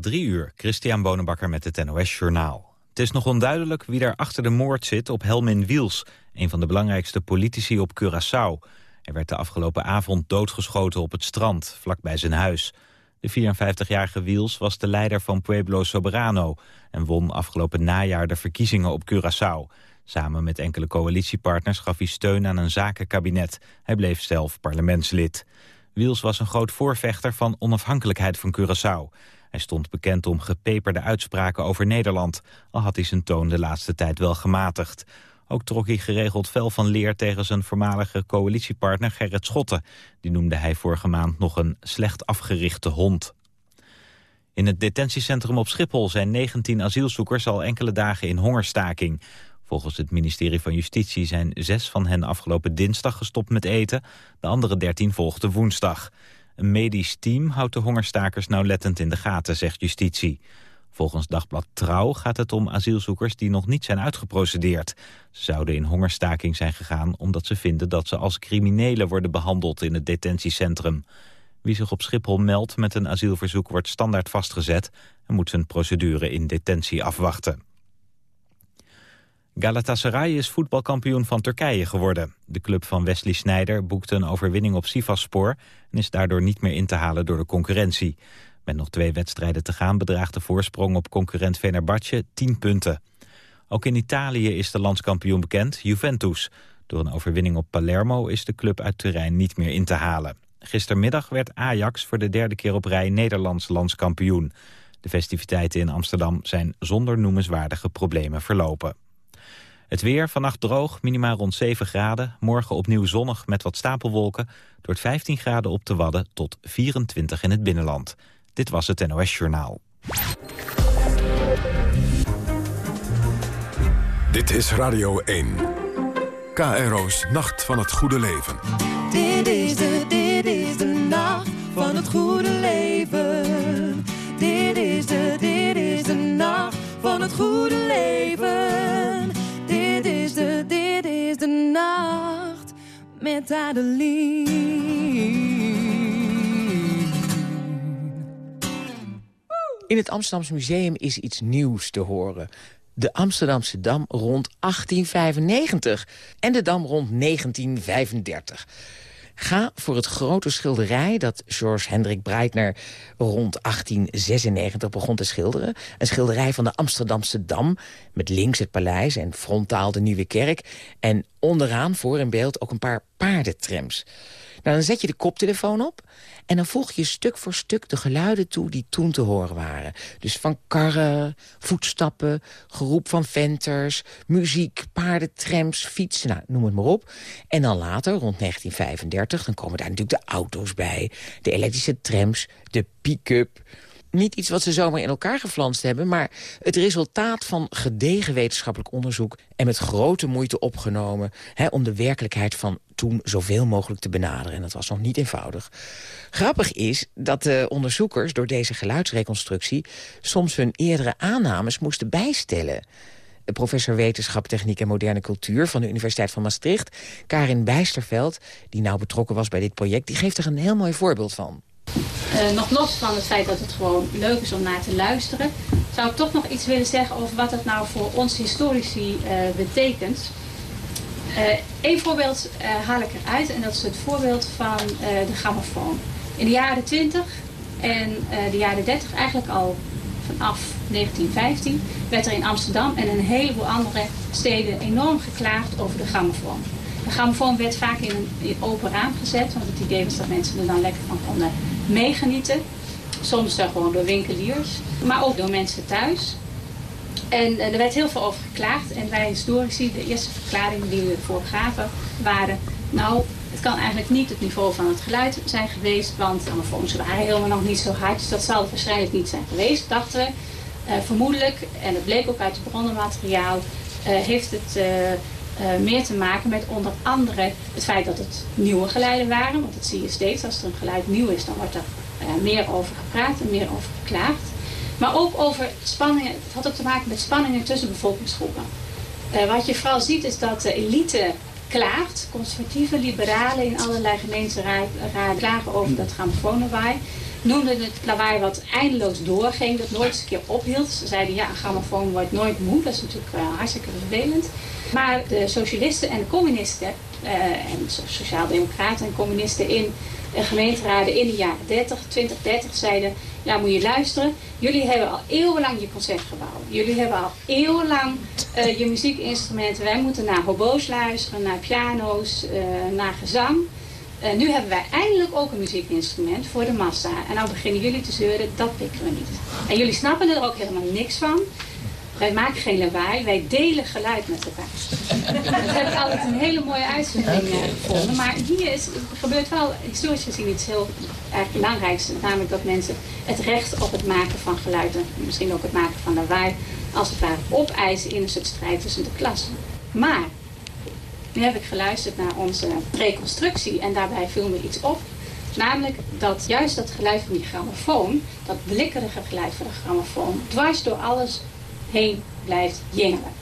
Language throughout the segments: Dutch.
Drie uur, Christian Bonenbakker met het NOS Journaal. Het is nog onduidelijk wie er achter de moord zit op Helmin Wiels... een van de belangrijkste politici op Curaçao. Hij werd de afgelopen avond doodgeschoten op het strand, vlakbij zijn huis. De 54-jarige Wiels was de leider van Pueblo Soberano... en won afgelopen najaar de verkiezingen op Curaçao. Samen met enkele coalitiepartners gaf hij steun aan een zakenkabinet. Hij bleef zelf parlementslid. Wiels was een groot voorvechter van onafhankelijkheid van Curaçao. Hij stond bekend om gepeperde uitspraken over Nederland... al had hij zijn toon de laatste tijd wel gematigd. Ook trok hij geregeld fel van leer tegen zijn voormalige coalitiepartner Gerrit Schotten. Die noemde hij vorige maand nog een slecht afgerichte hond. In het detentiecentrum op Schiphol zijn 19 asielzoekers al enkele dagen in hongerstaking. Volgens het ministerie van Justitie zijn zes van hen afgelopen dinsdag gestopt met eten. De andere dertien volgden woensdag. Een medisch team houdt de hongerstakers nauwlettend in de gaten, zegt justitie. Volgens Dagblad Trouw gaat het om asielzoekers die nog niet zijn uitgeprocedeerd. Ze zouden in hongerstaking zijn gegaan omdat ze vinden dat ze als criminelen worden behandeld in het detentiecentrum. Wie zich op Schiphol meldt met een asielverzoek wordt standaard vastgezet en moet zijn procedure in detentie afwachten. Galatasaray is voetbalkampioen van Turkije geworden. De club van Wesley Sneijder boekte een overwinning op Sivasspor... en is daardoor niet meer in te halen door de concurrentie. Met nog twee wedstrijden te gaan bedraagt de voorsprong op concurrent Fenerbahce 10 punten. Ook in Italië is de landskampioen bekend, Juventus. Door een overwinning op Palermo is de club uit Turijn niet meer in te halen. Gistermiddag werd Ajax voor de derde keer op rij Nederlands landskampioen. De festiviteiten in Amsterdam zijn zonder noemenswaardige problemen verlopen. Het weer, vannacht droog, minimaal rond 7 graden. Morgen opnieuw zonnig met wat stapelwolken. Door het 15 graden op te Wadden tot 24 in het binnenland. Dit was het NOS Journaal. Dit is Radio 1. KRO's Nacht van het Goede Leven. Met Adeline. In het Amsterdamse Museum is iets nieuws te horen. De Amsterdamse Dam rond 1895 en de Dam rond 1935. Ga voor het grote schilderij dat George Hendrik Breitner rond 1896 begon te schilderen. Een schilderij van de Amsterdamse Dam met links het paleis en frontaal de Nieuwe Kerk. En onderaan voor in beeld ook een paar paardentrams. Nou, dan zet je de koptelefoon op en dan volg je stuk voor stuk de geluiden toe die toen te horen waren. Dus van karren, voetstappen, geroep van venters, muziek, paardentrams, fietsen, nou, noem het maar op. En dan later, rond 1935, dan komen daar natuurlijk de auto's bij. De elektrische trams, de pick-up niet iets wat ze zomaar in elkaar geflanst hebben... maar het resultaat van gedegen wetenschappelijk onderzoek... en met grote moeite opgenomen... Hè, om de werkelijkheid van toen zoveel mogelijk te benaderen. En dat was nog niet eenvoudig. Grappig is dat de onderzoekers door deze geluidsreconstructie... soms hun eerdere aannames moesten bijstellen professor wetenschap, techniek en moderne cultuur... van de Universiteit van Maastricht, Karin Bijsterveld... die nou betrokken was bij dit project, die geeft er een heel mooi voorbeeld van. Uh, nog los van het feit dat het gewoon leuk is om naar te luisteren... zou ik toch nog iets willen zeggen over wat het nou voor ons historici uh, betekent. Eén uh, voorbeeld haal ik eruit en dat is het voorbeeld van de grammofoon. In de jaren 20 en de jaren 30, eigenlijk al vanaf 1915... werd er in Amsterdam en een heleboel andere steden enorm geklaagd over de grammofoon. De grammofoon werd vaak in een in open raam gezet, want het idee was dat mensen er dan lekker van konden meegenieten. Soms dan gewoon door winkeliers, maar ook door mensen thuis. En er werd heel veel over geklaagd. En wij historici, de eerste verklaringen die we ervoor gaven, waren... nou, het kan eigenlijk niet het niveau van het geluid zijn geweest... want grammofoons waren helemaal nog niet zo hard. Dus dat zal waarschijnlijk niet zijn geweest, dachten we. Uh, vermoedelijk, en dat bleek ook uit het bronnenmateriaal... Uh, heeft het uh, meer te maken met onder andere het feit dat het nieuwe geluiden waren. Want dat zie je steeds. Als er een geluid nieuw is, dan wordt er meer over gepraat en meer over geklaagd. Maar ook over spanningen, het had ook te maken met spanningen tussen bevolkingsgroepen. Uh, wat je vooral ziet is dat de elite klaagt. Conservatieve liberalen in allerlei gemeenteraden klagen over dat grammofoonlawaai. Noemden het lawaai wat eindeloos doorging, dat nooit eens een keer ophield. Ze zeiden ja, een grammofoon wordt nooit moe, dat is natuurlijk uh, hartstikke vervelend. Maar de socialisten en de communisten, uh, en sociaaldemocraten en communisten in de gemeenteraden in de jaren 30, 20, 30 zeiden... ja, moet je luisteren, jullie hebben al eeuwenlang je concertgebouw. Jullie hebben al eeuwenlang uh, je muziekinstrumenten. Wij moeten naar hobo's luisteren, naar piano's, naar gezang. Uh, nu hebben wij eindelijk ook een muziekinstrument voor de massa. En nou beginnen jullie te zeuren, dat pikken we niet. En jullie snappen er ook helemaal niks van. Wij maken geen lawaai, wij delen geluid met elkaar. dat heb ik altijd een hele mooie uitzondering okay. gevonden. Maar hier is, gebeurt wel historisch gezien iets heel erg belangrijks. Namelijk dat mensen het recht op het maken van geluid en misschien ook het maken van lawaai als het ware opeisen in een soort strijd tussen de klassen. Maar, nu heb ik geluisterd naar onze reconstructie en daarbij viel me iets op. Namelijk dat juist dat geluid van die grammofoon, dat blikkerige geluid van de grammofoon, dwars door alles heen blijft jingelen.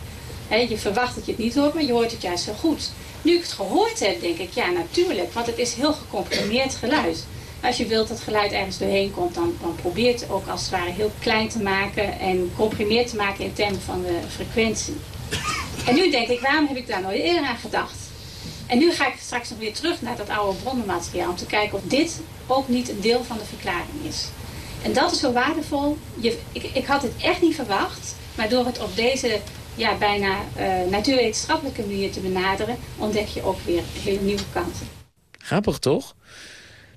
He, je verwacht dat je het niet hoort, maar je hoort het juist heel goed. Nu ik het gehoord heb, denk ik, ja natuurlijk, want het is heel gecomprimeerd geluid. Als je wilt dat geluid ergens doorheen komt, dan, dan probeer het ook als het ware heel klein te maken en comprimeerd te maken in termen van de frequentie. En nu denk ik, waarom heb ik daar nooit eerder aan gedacht? En nu ga ik straks nog weer terug naar dat oude bronnenmateriaal om te kijken of dit ook niet een deel van de verklaring is. En dat is zo waardevol. Je, ik, ik had het echt niet verwacht. Maar door het op deze ja, bijna uh, natuurwetenschappelijke manier te benaderen... ontdek je ook weer hele nieuwe kanten. Grappig, toch?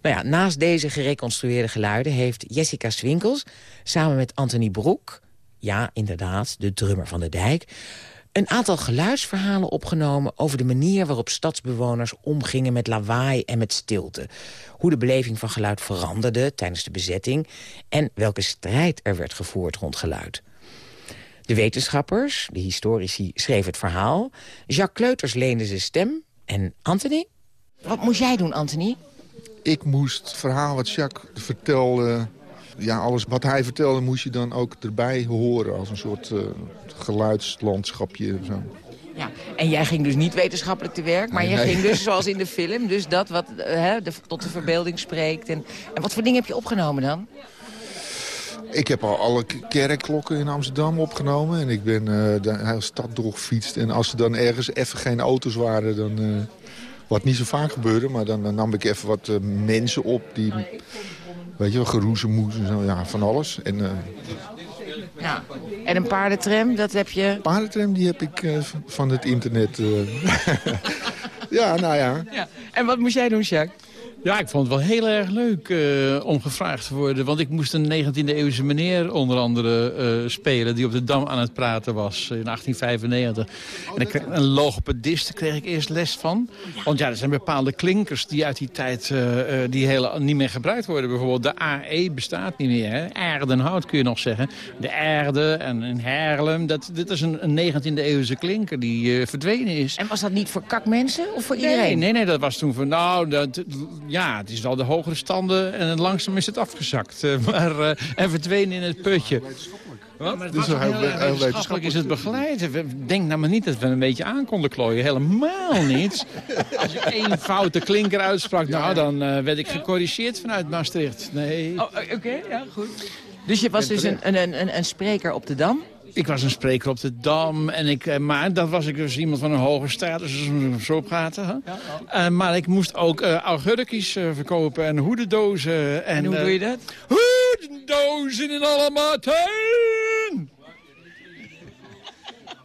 Nou ja, naast deze gereconstrueerde geluiden heeft Jessica Swinkels... samen met Anthony Broek, ja, inderdaad, de drummer van de dijk... een aantal geluidsverhalen opgenomen over de manier waarop stadsbewoners omgingen met lawaai en met stilte. Hoe de beleving van geluid veranderde tijdens de bezetting... en welke strijd er werd gevoerd rond geluid. De wetenschappers, de historici, schreven het verhaal. Jacques Kleuters leende zijn stem. En Anthony? Wat moest jij doen, Anthony? Ik moest het verhaal wat Jacques vertelde... Ja, alles wat hij vertelde moest je dan ook erbij horen... als een soort uh, geluidslandschapje. Zo. Ja, en jij ging dus niet wetenschappelijk te werk, maar nee, je nee. ging dus zoals in de film... dus dat wat uh, de, tot de verbeelding spreekt. En, en wat voor dingen heb je opgenomen dan? Ik heb al alle kerkklokken in Amsterdam opgenomen. En ik ben uh, de hele stad doorgefietst. En als er dan ergens even geen auto's waren, dan... Uh, wat niet zo vaak gebeurde, maar dan, dan nam ik even wat uh, mensen op die... Weet je wel, geroezemoes en zo, ja, van alles. En, ja. en een paardentram, dat heb je... Een paardentram, die heb ik van het internet. ja, nou ja. ja. En wat moest jij doen, Jacques? Ja, ik vond het wel heel erg leuk uh, om gevraagd te worden. Want ik moest een 19e-eeuwse meneer onder andere uh, spelen... die op de Dam aan het praten was in 1895. En ik, een logopedist kreeg ik eerst les van. Want ja, er zijn bepaalde klinkers die uit die tijd uh, die heel, niet meer gebruikt worden. Bijvoorbeeld de AE bestaat niet meer. Hè? Aardenhout kun je nog zeggen. De aarde en in Haarlem. Dat, dit is een, een 19e-eeuwse klinker die verdwenen is. En was dat niet voor kakmensen of voor iedereen? Nee, nee, nee dat was toen voor... Nou, dat, ja, het is wel de hogere standen en langzaam is het afgezakt. Uh, maar, uh, en verdwenen in het putje. Wat? Ja, dus heel, heel, heel wetenschappelijk is het begeleid. Denk nou maar niet dat we een beetje aan konden klooien. Helemaal niet. Als je één foute klinker uitsprak, nou, dan uh, werd ik gecorrigeerd vanuit Maastricht. Nee. Oh, Oké, okay, ja, goed. Dus je was dus een, een, een, een spreker op de Dam? Ik was een spreker op de Dam. En ik, maar dat was ik dus iemand van een hoge status, dus zo praten. Hè? Ja, ja. Uh, maar ik moest ook uh, augurkjes uh, verkopen en hoedendozen. En, en hoe doe je dat? Hoedendozen in alle maten!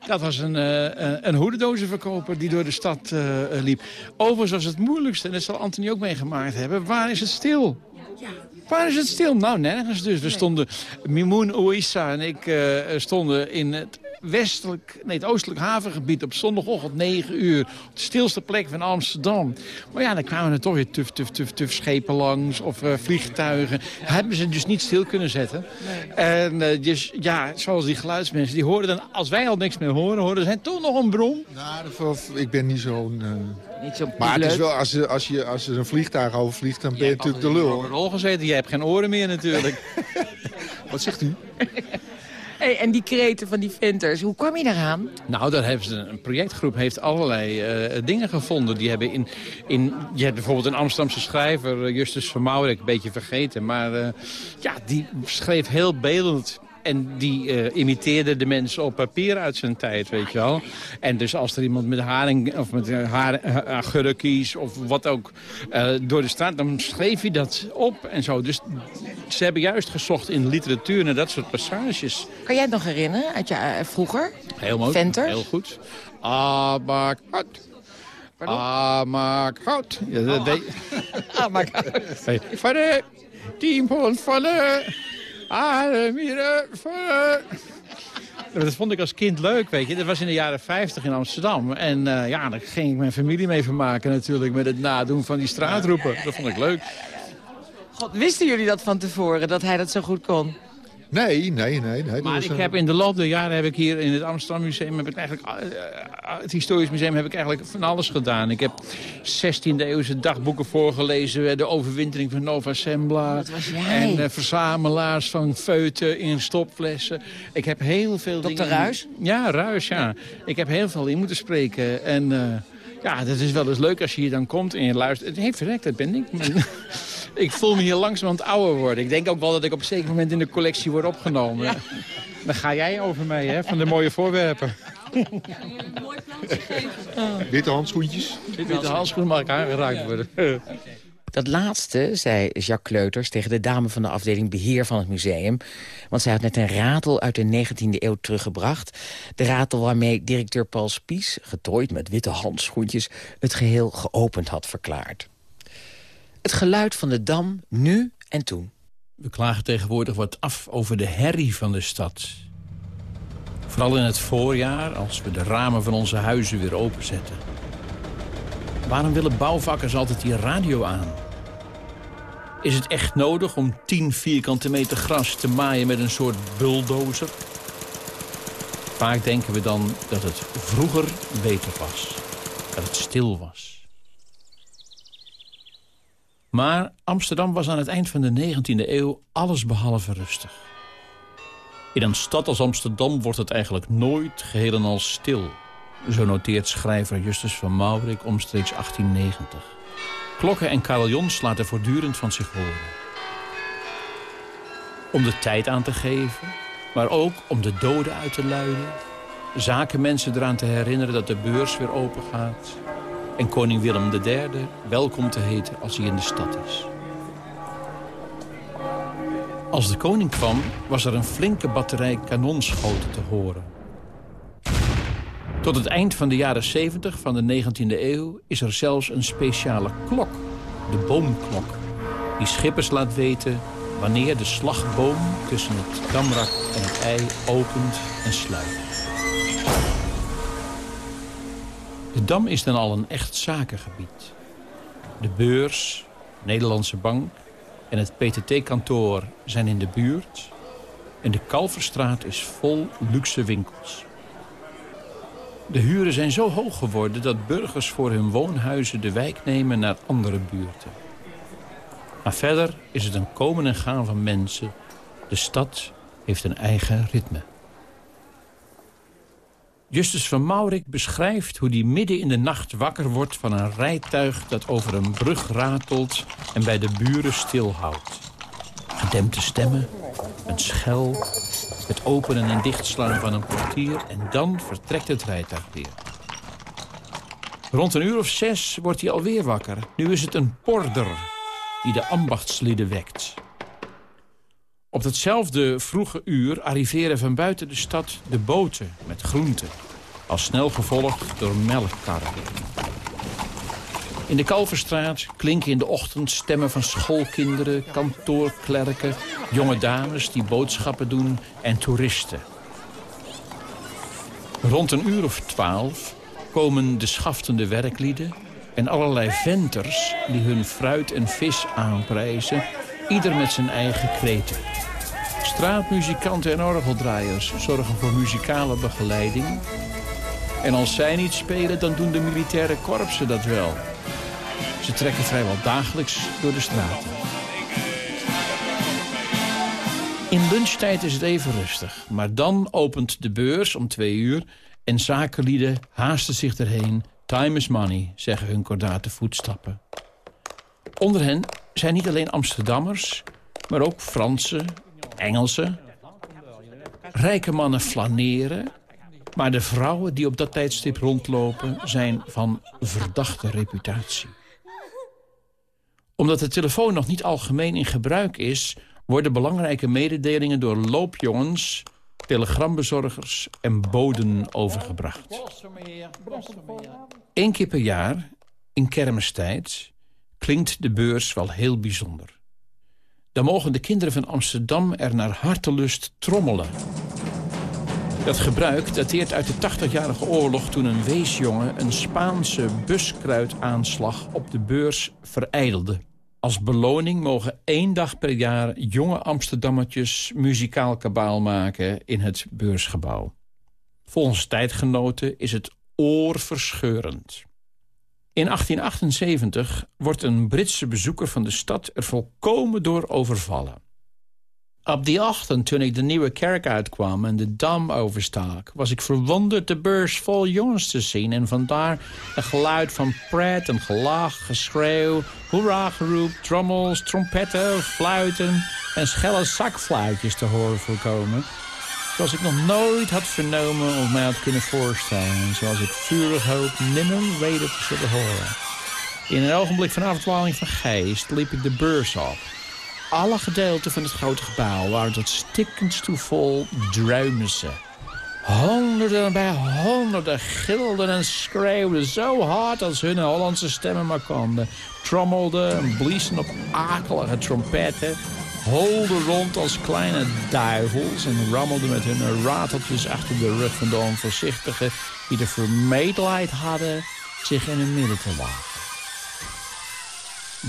Dat was een, uh, een hoedendozenverkoper die door de stad uh, liep. Overigens was het moeilijkste, en dat zal Anthony ook meegemaakt hebben... waar is het stil? Ja. Waar is het stil? Nou, nergens dus. We stonden, Mimoun Ouissa en ik uh, stonden in het westelijk, nee, het oostelijk havengebied op zondagochtend 9 uur. Op de stilste plek van Amsterdam. Maar ja, dan kwamen er toch weer tuf, tuf, tuf, tuf schepen langs of uh, vliegtuigen. Ja. Hebben ze dus niet stil kunnen zetten. Nee. En uh, dus ja, zoals die geluidsmensen, die hoorden dan, als wij al niks meer horen, hoorden zij toch nog een bron. Nou, ik ben niet zo'n... Uh... Niet zo maar het is wel, als, je, als, je, als er een vliegtuig overvliegt, dan ben je, je natuurlijk de lul. Je hebt rol gezeten, jij hebt geen oren meer natuurlijk. Wat zegt u? En die kreten van die venters, hoe kwam je daaraan? Nou, daar hebben een projectgroep heeft allerlei eh, dingen gevonden. Die hebben in, in, je hebt bijvoorbeeld een Amsterdamse schrijver, eh, Justus van Maurik, een beetje vergeten. Maar uh, ja, die schreef heel beeldend en die uh, imiteerde de mensen op papier uit zijn tijd, weet je wel. En dus als er iemand met haring of met haar, agurkies of wat ook uh, door de straat... dan schreef hij dat op en zo. Dus ze hebben juist gezocht in literatuur naar dat soort passages. Kan jij het nog herinneren uit je uh, vroeger? Heel mooi. Venters? Heel goed. Amakhout. Amakhout. Ja, dat deed... Amakhout. Van de tien pond van de... Ademieren. Dat vond ik als kind leuk, weet je. Dat was in de jaren 50 in Amsterdam. En uh, ja, daar ging ik mijn familie mee vermaken natuurlijk... met het nadoen van die straatroepen. Dat vond ik leuk. God, wisten jullie dat van tevoren, dat hij dat zo goed kon? Nee, nee, nee. nee maar ik heb in de loop der jaren heb ik hier in het Amsterdam Museum... Heb ik eigenlijk, het Historisch Museum heb ik eigenlijk van alles gedaan. Ik heb 16e eeuwse dagboeken voorgelezen. De overwintering van Nova Sembla. Dat was jij. En uh, verzamelaars van feuten in stopflessen. Ik heb heel veel Dr. dingen... Ruis? Ja, Ruis, ja. Ik heb heel veel in moeten spreken. En uh, ja, dat is wel eens leuk als je hier dan komt en je luistert. Het heeft verrekt, dat ben ik. ik voel me hier langzamerhand ouder worden. Ik denk ook wel dat ik op een zeker moment in de collectie word opgenomen. Ja. Dan ga jij over mij, hè, van de mooie voorwerpen. Witte handschoentjes? Witte handschoenen mag ik aangeraakt worden. Dat laatste zei Jacques Kleuters tegen de dame van de afdeling beheer van het museum. Want zij had net een ratel uit de 19e eeuw teruggebracht. De ratel waarmee directeur Paul Spies, getooid met witte handschoentjes... het geheel geopend had verklaard. Het geluid van de Dam, nu en toen. We klagen tegenwoordig wat af over de herrie van de stad. Vooral in het voorjaar, als we de ramen van onze huizen weer openzetten. Waarom willen bouwvakkers altijd die radio aan? Is het echt nodig om 10 vierkante meter gras te maaien met een soort bulldozer? Vaak denken we dan dat het vroeger beter was. Dat het stil was. Maar Amsterdam was aan het eind van de 19e eeuw allesbehalve rustig. In een stad als Amsterdam wordt het eigenlijk nooit geheel en al stil. Zo noteert schrijver Justus van Maurik omstreeks 1890. Klokken en carillons laten voortdurend van zich horen. Om de tijd aan te geven, maar ook om de doden uit te luiden. Zakenmensen eraan te herinneren dat de beurs weer open gaat. En koning Willem III welkom te heten als hij in de stad is. Als de koning kwam, was er een flinke batterij kanonschoten te horen. Tot het eind van de jaren 70 van de 19e eeuw is er zelfs een speciale klok, de boomklok, die schippers laat weten wanneer de slagboom tussen het damrak en het ei opent en sluit. De Dam is dan al een echt zakengebied. De beurs, Nederlandse bank en het PTT-kantoor zijn in de buurt... en de Kalverstraat is vol luxe winkels. De huren zijn zo hoog geworden dat burgers voor hun woonhuizen de wijk nemen naar andere buurten. Maar verder is het een komen en gaan van mensen. De stad heeft een eigen ritme. Justus van Maurik beschrijft hoe hij midden in de nacht wakker wordt... van een rijtuig dat over een brug ratelt en bij de buren stilhoudt. Gedempte stemmen, een schel, het openen en dichtslaan van een portier... en dan vertrekt het rijtuig weer. Rond een uur of zes wordt hij alweer wakker. Nu is het een porder die de ambachtslieden wekt. Op datzelfde vroege uur arriveren van buiten de stad de boten met groenten. Al snel gevolgd door melkkarren. In de Kalverstraat klinken in de ochtend stemmen van schoolkinderen, kantoorklerken, jonge dames die boodschappen doen en toeristen. Rond een uur of twaalf komen de schaftende werklieden en allerlei venters die hun fruit en vis aanprijzen, ieder met zijn eigen kreten. Straatmuzikanten en orgeldraaiers zorgen voor muzikale begeleiding. En als zij niet spelen, dan doen de militaire korpsen dat wel. Ze trekken vrijwel dagelijks door de straten. In lunchtijd is het even rustig. Maar dan opent de beurs om twee uur... en zakenlieden haasten zich erheen. Time is money, zeggen hun kordate voetstappen. Onder hen zijn niet alleen Amsterdammers... maar ook Fransen, Engelsen. Rijke mannen flaneren... maar de vrouwen die op dat tijdstip rondlopen... zijn van verdachte reputatie. Omdat de telefoon nog niet algemeen in gebruik is worden belangrijke mededelingen door loopjongens, telegrambezorgers en boden overgebracht. Eén keer per jaar, in kermistijd, klinkt de beurs wel heel bijzonder. Dan mogen de kinderen van Amsterdam er naar hartelust trommelen. Dat gebruik dateert uit de 80-jarige oorlog... toen een weesjongen een Spaanse buskruidaanslag op de beurs verijdelde. Als beloning mogen één dag per jaar jonge Amsterdammertjes muzikaal kabaal maken in het beursgebouw. Volgens tijdgenoten is het oorverscheurend. In 1878 wordt een Britse bezoeker van de stad er volkomen door overvallen. Op die ochtend, toen ik de Nieuwe Kerk uitkwam en de Dam overstak... was ik verwonderd de beurs vol jongens te zien... en vandaar een geluid van pret en gelach, geschreeuw... hoera geroep, trommels, trompetten, fluiten... en schelle zakfluitjes te horen voorkomen... zoals ik nog nooit had vernomen of mij had kunnen voorstellen... zoals ik vurig hoop nimmer weder te zullen horen. In een ogenblik van afdwaling van geest liep ik de beurs op alle gedeelten van het grote gebouw waren tot stikkens toe vol druimsen. Honderden bij honderden gilden en schreeuwden zo hard als hun Hollandse stemmen maar konden. Trommelden en bliezen op akelige trompetten. Holden rond als kleine duivels en rammelden met hun rateltjes achter de rug van de onvoorzichtigen... die de vermetelheid hadden zich in hun midden te wagen.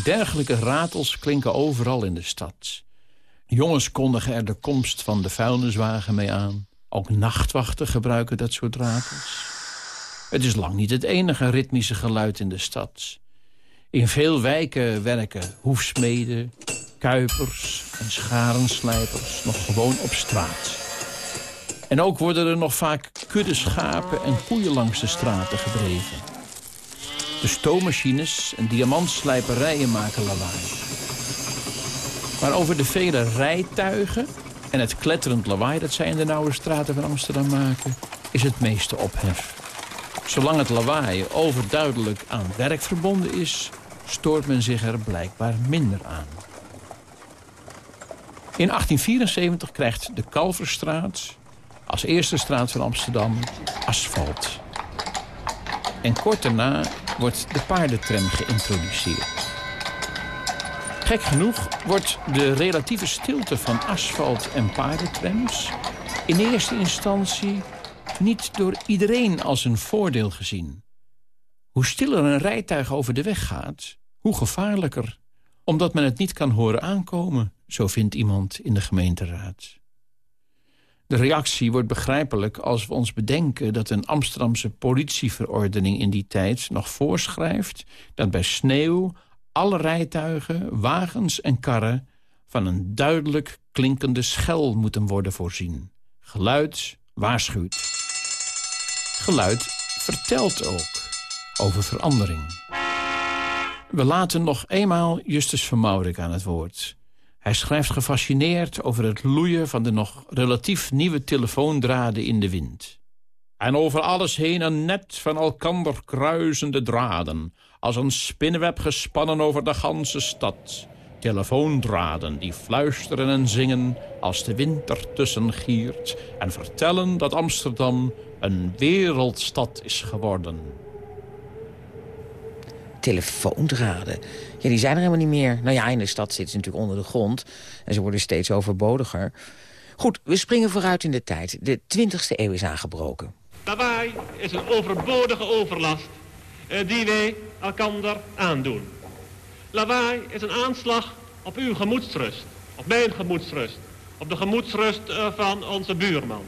Dergelijke ratels klinken overal in de stad. Jongens kondigen er de komst van de vuilniswagen mee aan. Ook nachtwachten gebruiken dat soort ratels. Het is lang niet het enige ritmische geluid in de stad. In veel wijken werken hoefsmeden, kuipers en scharenslijpers nog gewoon op straat. En ook worden er nog vaak kudde schapen en koeien langs de straten gedreven. De stoommachines en diamantslijperijen maken lawaai. Maar over de vele rijtuigen en het kletterend lawaai... dat zij in de nauwe straten van Amsterdam maken, is het meeste ophef. Zolang het lawaai overduidelijk aan werk verbonden is... stoort men zich er blijkbaar minder aan. In 1874 krijgt de Kalverstraat als eerste straat van Amsterdam asfalt. En kort daarna wordt de paardentram geïntroduceerd. Gek genoeg wordt de relatieve stilte van asfalt en paardentrams... in eerste instantie niet door iedereen als een voordeel gezien. Hoe stiller een rijtuig over de weg gaat, hoe gevaarlijker. Omdat men het niet kan horen aankomen, zo vindt iemand in de gemeenteraad. De reactie wordt begrijpelijk als we ons bedenken... dat een Amsterdamse politieverordening in die tijd nog voorschrijft... dat bij sneeuw alle rijtuigen, wagens en karren... van een duidelijk klinkende schel moeten worden voorzien. Geluid waarschuwt. Geluid vertelt ook over verandering. We laten nog eenmaal Justus van Maurik aan het woord... Hij schrijft gefascineerd over het loeien van de nog relatief nieuwe telefoondraden in de wind. En over alles heen een net van elkander kruisende draden, als een spinnenweb gespannen over de ganse stad. Telefoondraden die fluisteren en zingen als de wind ertussen giert en vertellen dat Amsterdam een wereldstad is geworden telefoondraden. Ja, die zijn er helemaal niet meer. Nou ja, in de stad zitten ze natuurlijk onder de grond. En ze worden steeds overbodiger. Goed, we springen vooruit in de tijd. De 20e eeuw is aangebroken. Lawaai is een overbodige overlast uh, die wij elkander aandoen. Lawaai is een aanslag op uw gemoedsrust, op mijn gemoedsrust, op de gemoedsrust uh, van onze buurman.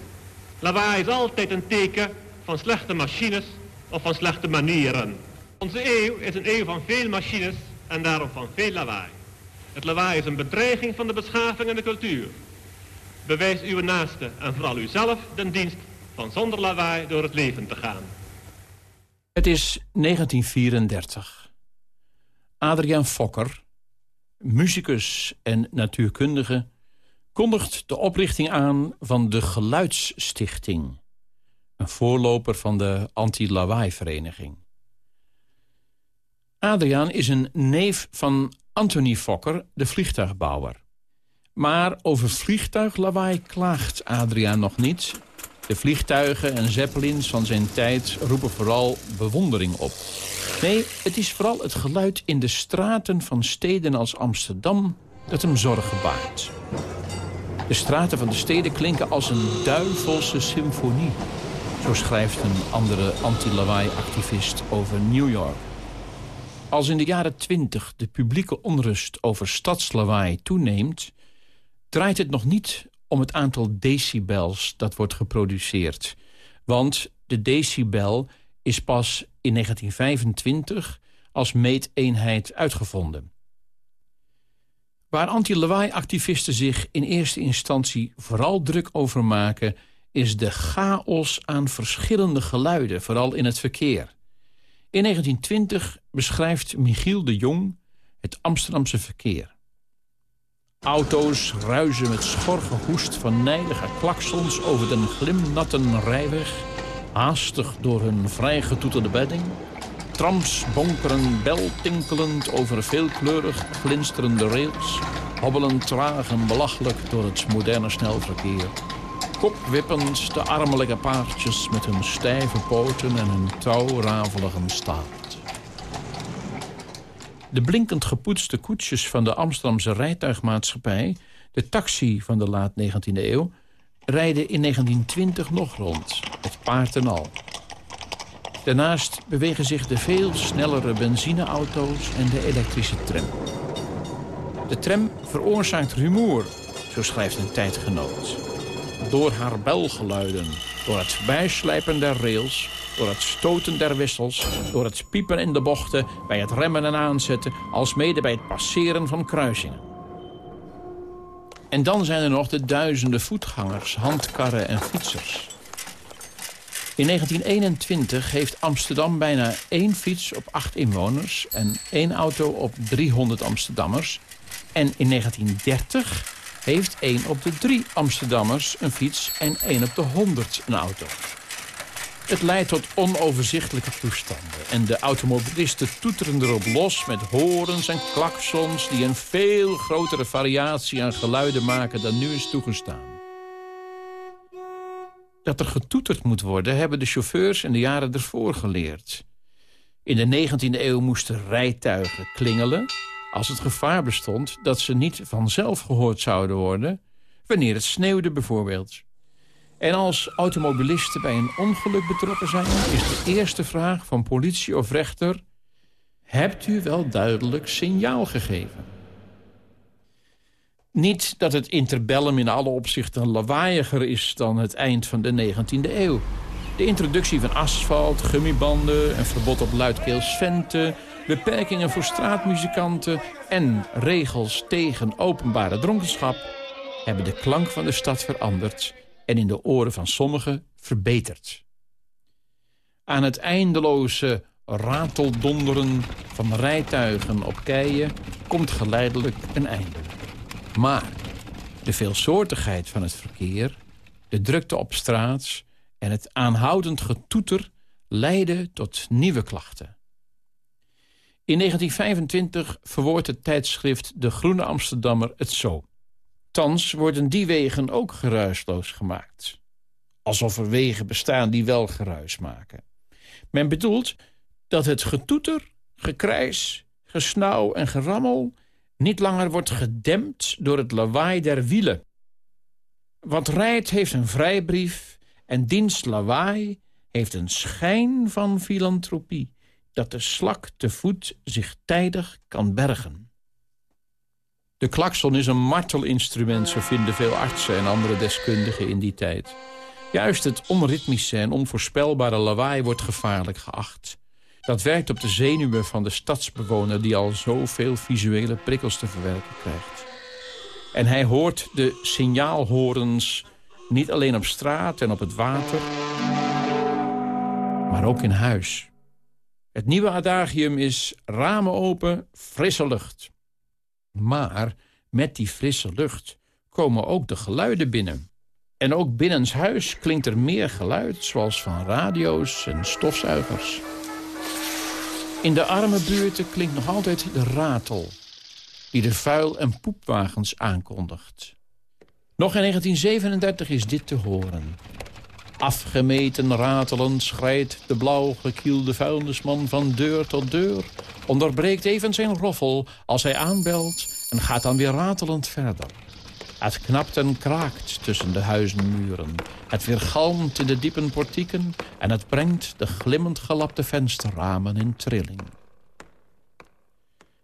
Lawaai is altijd een teken van slechte machines of van slechte manieren. Onze eeuw is een eeuw van veel machines en daarom van veel lawaai. Het lawaai is een bedreiging van de beschaving en de cultuur. Bewijs uw naaste en vooral uzelf de dienst van zonder lawaai door het leven te gaan. Het is 1934. Adriaan Fokker, muzikus en natuurkundige... kondigt de oprichting aan van de Geluidsstichting. Een voorloper van de Anti-Lawaai-vereniging. Adriaan is een neef van Anthony Fokker, de vliegtuigbouwer. Maar over vliegtuiglawaai klaagt Adriaan nog niet. De vliegtuigen en zeppelins van zijn tijd roepen vooral bewondering op. Nee, het is vooral het geluid in de straten van steden als Amsterdam dat hem zorgen baart. De straten van de steden klinken als een duivelse symfonie. Zo schrijft een andere anti-lawaai-activist over New York. Als in de jaren twintig de publieke onrust over stadslawaai toeneemt... draait het nog niet om het aantal decibels dat wordt geproduceerd. Want de decibel is pas in 1925 als meeteenheid uitgevonden. Waar anti-lawaai-activisten zich in eerste instantie vooral druk over maken... is de chaos aan verschillende geluiden, vooral in het verkeer. In 1920 beschrijft Michiel de Jong het Amsterdamse verkeer. Auto's ruizen met schor gehoest van nijdige klaksons over den glimnatten rijweg, haastig door hun vrijgetoeterde bedding. Trams bonkeren beltinkelend over veelkleurig glinsterende rails, hobbelen traag en belachelijk door het moderne snelverkeer. Kopwippend de armelijke paardjes met hun stijve poten en hun touwravelige staart. De blinkend gepoetste koetsjes van de Amsterdamse rijtuigmaatschappij... de taxi van de laat 19e eeuw... rijden in 1920 nog rond, het paard en al. Daarnaast bewegen zich de veel snellere benzineauto's en de elektrische tram. De tram veroorzaakt rumoer, zo schrijft een tijdgenoot door haar belgeluiden, door het bijslijpen der rails, door het stoten der wissels, door het piepen in de bochten, bij het remmen en aanzetten, alsmede bij het passeren van kruisingen. En dan zijn er nog de duizenden voetgangers, handkarren en fietsers. In 1921 heeft Amsterdam bijna één fiets op acht inwoners... en één auto op 300 Amsterdammers. En in 1930 heeft 1 op de 3 Amsterdammers een fiets en 1 op de 100 een auto. Het leidt tot onoverzichtelijke toestanden. En de automobilisten toeteren erop los met horens en klaksons... die een veel grotere variatie aan geluiden maken dan nu is toegestaan. Dat er getoeterd moet worden, hebben de chauffeurs in de jaren ervoor geleerd. In de 19e eeuw moesten rijtuigen klingelen als het gevaar bestond dat ze niet vanzelf gehoord zouden worden... wanneer het sneeuwde bijvoorbeeld. En als automobilisten bij een ongeluk betrokken zijn... is de eerste vraag van politie of rechter... hebt u wel duidelijk signaal gegeven? Niet dat het interbellum in alle opzichten lawaaiiger is... dan het eind van de 19e eeuw. De introductie van asfalt, gummibanden, een verbod op luidkeels venten beperkingen voor straatmuzikanten en regels tegen openbare dronkenschap hebben de klank van de stad veranderd en in de oren van sommigen verbeterd. Aan het eindeloze rateldonderen van rijtuigen op keien komt geleidelijk een einde. Maar de veelsoortigheid van het verkeer, de drukte op straat en het aanhoudend getoeter leiden tot nieuwe klachten. In 1925 verwoordt het tijdschrift De Groene Amsterdammer het zo. Thans worden die wegen ook geruisloos gemaakt. Alsof er wegen bestaan die wel geruis maken. Men bedoelt dat het getoeter, gekrijs, gesnauw en gerammel... niet langer wordt gedempt door het lawaai der wielen. Wat rijdt heeft een vrijbrief en dienst lawaai heeft een schijn van filantropie dat de slak te voet zich tijdig kan bergen. De klakson is een martelinstrument, zo vinden veel artsen en andere deskundigen in die tijd. Juist het onritmische en onvoorspelbare lawaai wordt gevaarlijk geacht. Dat werkt op de zenuwen van de stadsbewoner die al zoveel visuele prikkels te verwerken krijgt. En hij hoort de signaalhorens niet alleen op straat en op het water... maar ook in huis. Het nieuwe adagium is ramen open, frisse lucht. Maar met die frisse lucht komen ook de geluiden binnen. En ook binnenshuis klinkt er meer geluid, zoals van radio's en stofzuigers. In de arme buurten klinkt nog altijd de ratel... die de vuil- en poepwagens aankondigt. Nog in 1937 is dit te horen. Afgemeten ratelend schrijdt de blauw gekielde vuilnisman van deur tot deur... onderbreekt even zijn roffel als hij aanbelt en gaat dan weer ratelend verder. Het knapt en kraakt tussen de huizenmuren. Het weergalmt in de diepe portieken... en het brengt de glimmend gelapte vensterramen in trilling.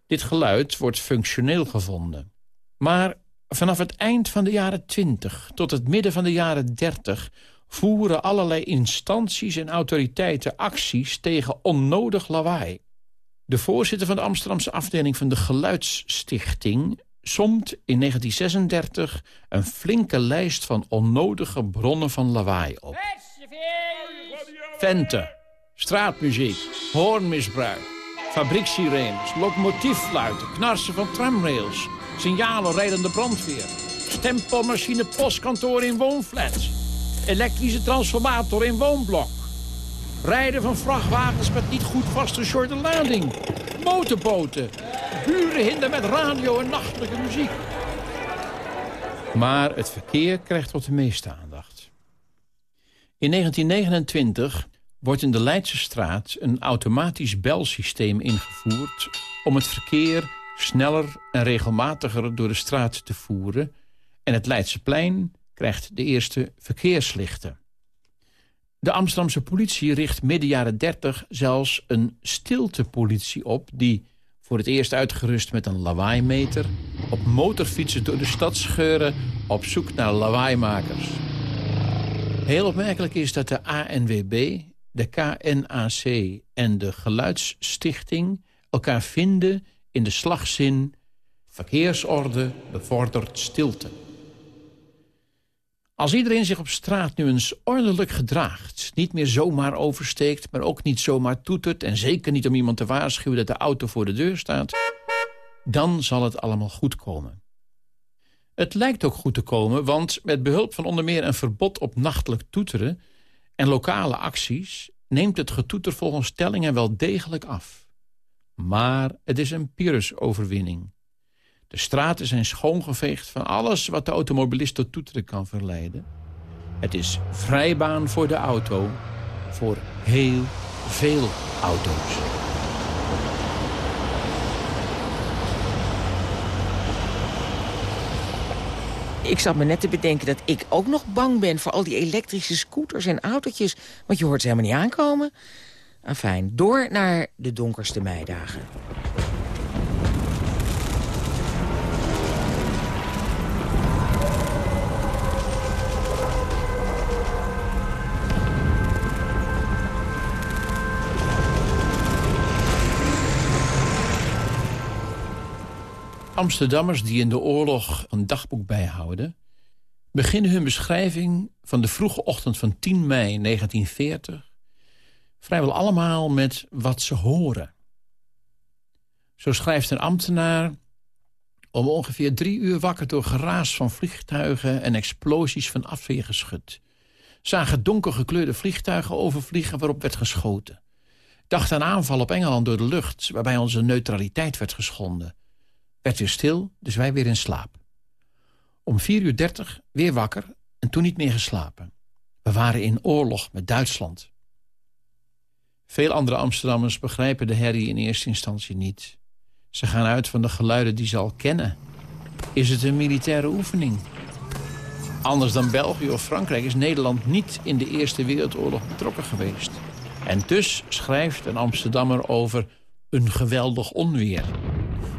Dit geluid wordt functioneel gevonden. Maar vanaf het eind van de jaren 20 tot het midden van de jaren 30 voeren allerlei instanties en autoriteiten acties tegen onnodig lawaai. De voorzitter van de Amsterdamse afdeling van de Geluidsstichting somt in 1936 een flinke lijst van onnodige bronnen van lawaai op. Venten, straatmuziek, hoornmisbruik, fabriekssirenes, locomotieffluiten, knarsen van tramrails, signalen rijdende brandweer, stempelmachine postkantoor in woonflats, elektrische transformator in woonblok, rijden van vrachtwagens met niet goed vastgeschorde lading, motorboten, buren hinder met radio en nachtelijke muziek. Maar het verkeer krijgt tot de meeste aandacht. In 1929 wordt in de Leidse straat een automatisch belsysteem ingevoerd... om het verkeer sneller en regelmatiger door de straat te voeren... en het Leidseplein krijgt de eerste verkeerslichten. De Amsterdamse politie richt midden jaren 30 zelfs een stiltepolitie op... die voor het eerst uitgerust met een lawaaimeter... op motorfietsen door de stad scheuren op zoek naar lawaaimakers. Heel opmerkelijk is dat de ANWB, de KNAC en de Geluidsstichting... elkaar vinden in de slagzin... verkeersorde bevordert stilte. Als iedereen zich op straat nu eens ordelijk gedraagt... niet meer zomaar oversteekt, maar ook niet zomaar toetert... en zeker niet om iemand te waarschuwen dat de auto voor de deur staat... dan zal het allemaal goed komen. Het lijkt ook goed te komen, want met behulp van onder meer een verbod op nachtelijk toeteren... en lokale acties neemt het getoeter volgens stellingen wel degelijk af. Maar het is een Pyrrhus-overwinning. De straten zijn schoongeveegd van alles wat de automobilist tot toeteren kan verleiden. Het is vrijbaan voor de auto, voor heel veel auto's. Ik zat me net te bedenken dat ik ook nog bang ben... voor al die elektrische scooters en autootjes. Want je hoort ze helemaal niet aankomen. Fijn, door naar de donkerste meidagen. Amsterdammers die in de oorlog een dagboek bijhouden... beginnen hun beschrijving van de vroege ochtend van 10 mei 1940... vrijwel allemaal met wat ze horen. Zo schrijft een ambtenaar om ongeveer drie uur wakker door geraas van vliegtuigen... en explosies van afweergeschut. Zagen donkergekleurde vliegtuigen overvliegen waarop werd geschoten. Dacht aan aanval op Engeland door de lucht... waarbij onze neutraliteit werd geschonden werd weer stil, dus wij weer in slaap. Om 4 uur 30 weer wakker en toen niet meer geslapen. We waren in oorlog met Duitsland. Veel andere Amsterdammers begrijpen de herrie in eerste instantie niet. Ze gaan uit van de geluiden die ze al kennen. Is het een militaire oefening? Anders dan België of Frankrijk is Nederland niet in de Eerste Wereldoorlog betrokken geweest. En dus schrijft een Amsterdammer over een geweldig onweer.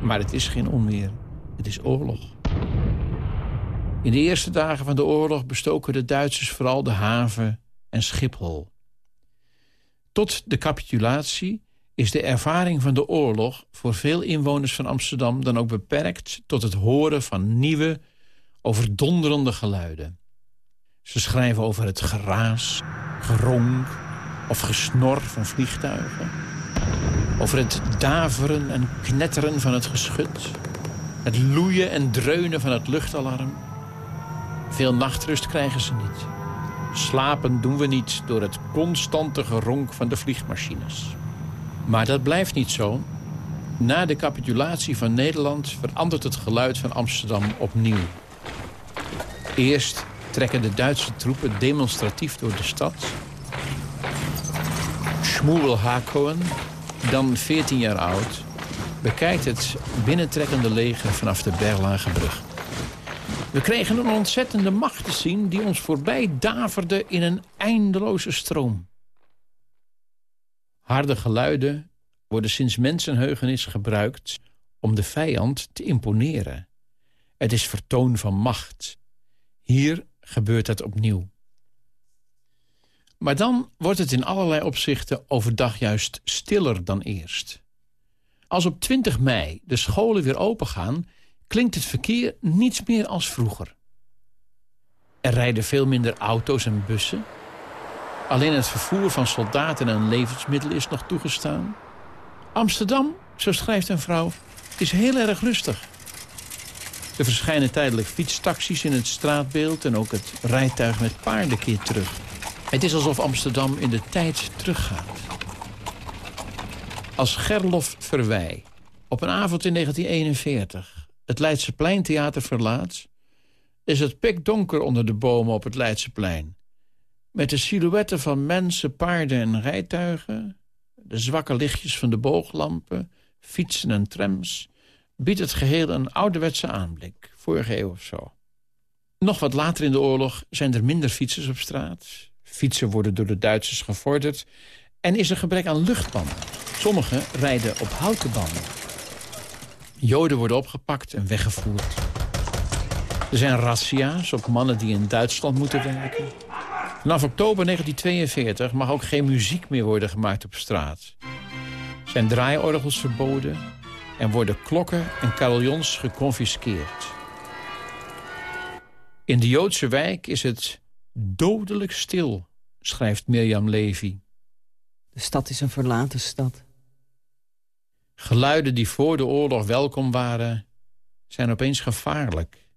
Maar het is geen onweer. Het is oorlog. In de eerste dagen van de oorlog bestoken de Duitsers vooral de haven en Schiphol. Tot de capitulatie is de ervaring van de oorlog... voor veel inwoners van Amsterdam dan ook beperkt... tot het horen van nieuwe, over donderende geluiden. Ze schrijven over het geraas, geronk of gesnor van vliegtuigen. Over het daveren en knetteren van het geschut. Het loeien en dreunen van het luchtalarm. Veel nachtrust krijgen ze niet. Slapen doen we niet door het constante geronk van de vliegmachines. Maar dat blijft niet zo. Na de capitulatie van Nederland verandert het geluid van Amsterdam opnieuw. Eerst trekken de Duitse troepen demonstratief door de stad. Schmuel Hakoen, dan 14 jaar oud, bekijkt het binnentrekkende leger vanaf de Berlagebrug. We kregen een ontzettende macht te zien die ons voorbij daverde in een eindeloze stroom. Harde geluiden worden sinds mensenheugenis gebruikt om de vijand te imponeren. Het is vertoon van macht. Hier gebeurt dat opnieuw. Maar dan wordt het in allerlei opzichten overdag juist stiller dan eerst. Als op 20 mei de scholen weer opengaan... klinkt het verkeer niets meer als vroeger. Er rijden veel minder auto's en bussen. Alleen het vervoer van soldaten en levensmiddelen is nog toegestaan. Amsterdam, zo schrijft een vrouw, is heel erg rustig. Er verschijnen tijdelijk fietstaxis in het straatbeeld... en ook het rijtuig met paarden keert terug. Het is alsof Amsterdam in de tijd teruggaat. Als Gerlof Verwij op een avond in 1941 het Leidse Pleintheater verlaat... is het pikdonker onder de bomen op het Leidseplein. Met de silhouetten van mensen, paarden en rijtuigen... de zwakke lichtjes van de booglampen, fietsen en trams... biedt het geheel een ouderwetse aanblik, vorige eeuw of zo. Nog wat later in de oorlog zijn er minder fietsers op straat. Fietsen worden door de Duitsers gevorderd. En is er gebrek aan luchtbanden. Sommigen rijden op houten banden. Joden worden opgepakt en weggevoerd. Er zijn razzia's op mannen die in Duitsland moeten werken. Vanaf oktober 1942 mag ook geen muziek meer worden gemaakt op straat. Zijn draaiorgels verboden en worden klokken en carillons geconfiskeerd. In de Joodse wijk is het dodelijk stil, schrijft Mirjam Levy. De stad is een verlaten stad. Geluiden die voor de oorlog welkom waren, zijn opeens gevaarlijk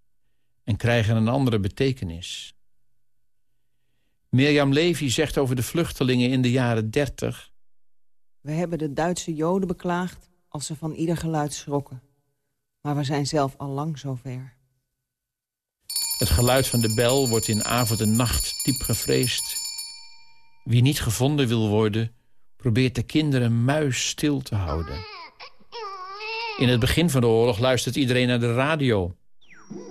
en krijgen een andere betekenis. Mirjam Levy zegt over de vluchtelingen in de jaren dertig... We hebben de Duitse Joden beklaagd als ze van ieder geluid schrokken. Maar we zijn zelf al lang zover. Het geluid van de bel wordt in avond en nacht diep gevreesd. Wie niet gevonden wil worden, probeert de kinderen muis stil te houden. In het begin van de oorlog luistert iedereen naar de radio.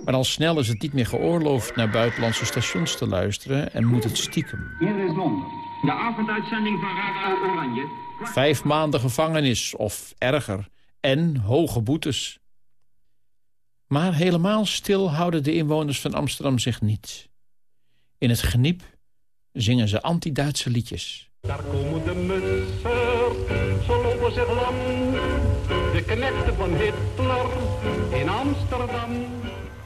Maar al snel is het niet meer geoorloofd naar buitenlandse stations te luisteren... en moet het stiekem. Hier is Londen. De avonduitzending van Radio Oranje. Vijf maanden gevangenis of erger. En hoge boetes. Maar helemaal stil houden de inwoners van Amsterdam zich niet. In het geniep zingen ze anti-Duitse liedjes. Daar komen de mutsers, zo lopen zich lang. De knechten van Hitler in Amsterdam.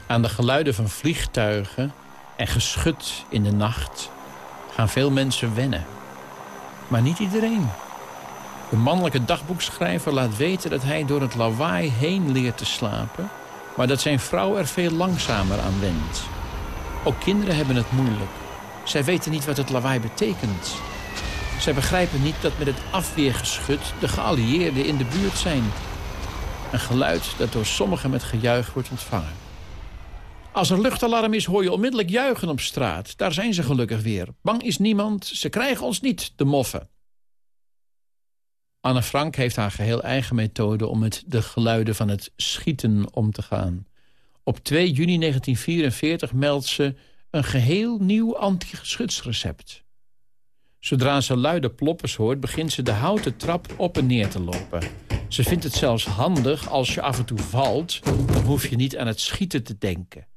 Aan de geluiden van vliegtuigen en geschut in de nacht gaan veel mensen wennen. Maar niet iedereen. De mannelijke dagboekschrijver laat weten dat hij door het lawaai heen leert te slapen maar dat zijn vrouw er veel langzamer aan wendt. Ook kinderen hebben het moeilijk. Zij weten niet wat het lawaai betekent. Zij begrijpen niet dat met het afweergeschut de geallieerden in de buurt zijn. Een geluid dat door sommigen met gejuich wordt ontvangen. Als er luchtalarm is, hoor je onmiddellijk juichen op straat. Daar zijn ze gelukkig weer. Bang is niemand, ze krijgen ons niet, de moffen. Anne Frank heeft haar geheel eigen methode om met de geluiden van het schieten om te gaan. Op 2 juni 1944 meldt ze een geheel nieuw anti-geschutsrecept. Zodra ze luide ploppers hoort, begint ze de houten trap op en neer te lopen. Ze vindt het zelfs handig als je af en toe valt, dan hoef je niet aan het schieten te denken.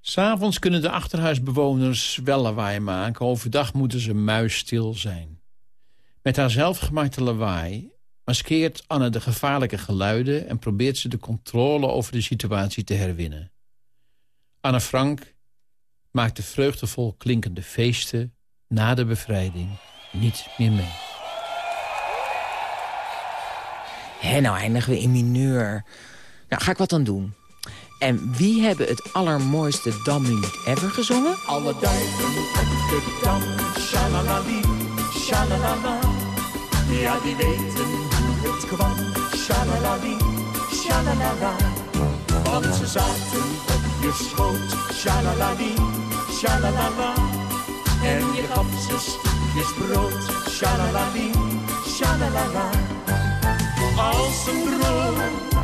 S'avonds kunnen de achterhuisbewoners wel lawaai maken, overdag moeten ze muisstil zijn. Met haar zelfgemaakte lawaai maskeert Anne de gevaarlijke geluiden... en probeert ze de controle over de situatie te herwinnen. Anne Frank maakte vreugdevol klinkende feesten... na de bevrijding niet meer mee. Hé, nou eindigen we in mineur. Nou, ga ik wat dan doen. En wie hebben het allermooiste damlied ever gezongen? Alle duiven uit de dam, shalalali, shalalala. Ja, die weten hoe het kwam, shalalali, shalalala. Want ze zaten op je schoot, shalalali, shalalala. En je gaf ze stukjes brood, shalalali, shalalala. Als een droom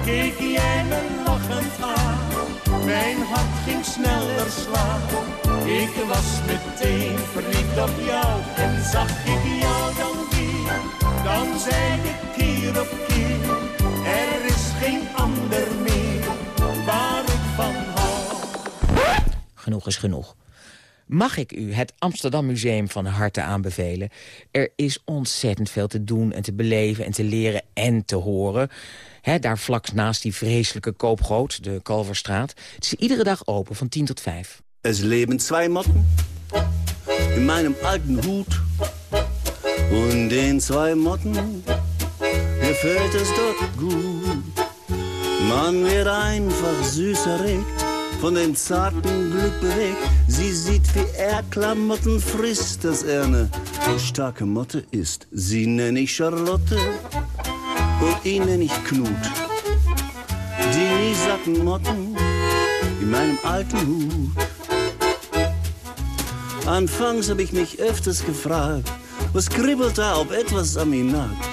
keek jij me lachend aan. Mijn hart ging sneller slaan. Ik was meteen verliefd op jou. En zag ik jou. Dan zei ik keer op keer. Er is geen ander meer waar ik van hou. Genoeg is genoeg. Mag ik u het Amsterdam Museum van harte aanbevelen? Er is ontzettend veel te doen en te beleven en te leren en te horen. He, daar vlak naast die vreselijke koopgoot, de Kalverstraat. Het is iedere dag open van 10 tot 5. Es leben zwei Motten in meinem alten Hut. Und den zwei Motten gefällt es dort gut. Man wird einfach süß erregt, von dem zarten Glück bewegt. Sie sieht, wie er Klamotten frisst, dass er eine starke Motte ist. Sie nenne ich Charlotte und ihn nenne ich Knut. Die nie satten Motten in meinem alten Hut. Anfangs habe ich mich öfters gefragt, was kribbelt da, ob etwas an mir nagt.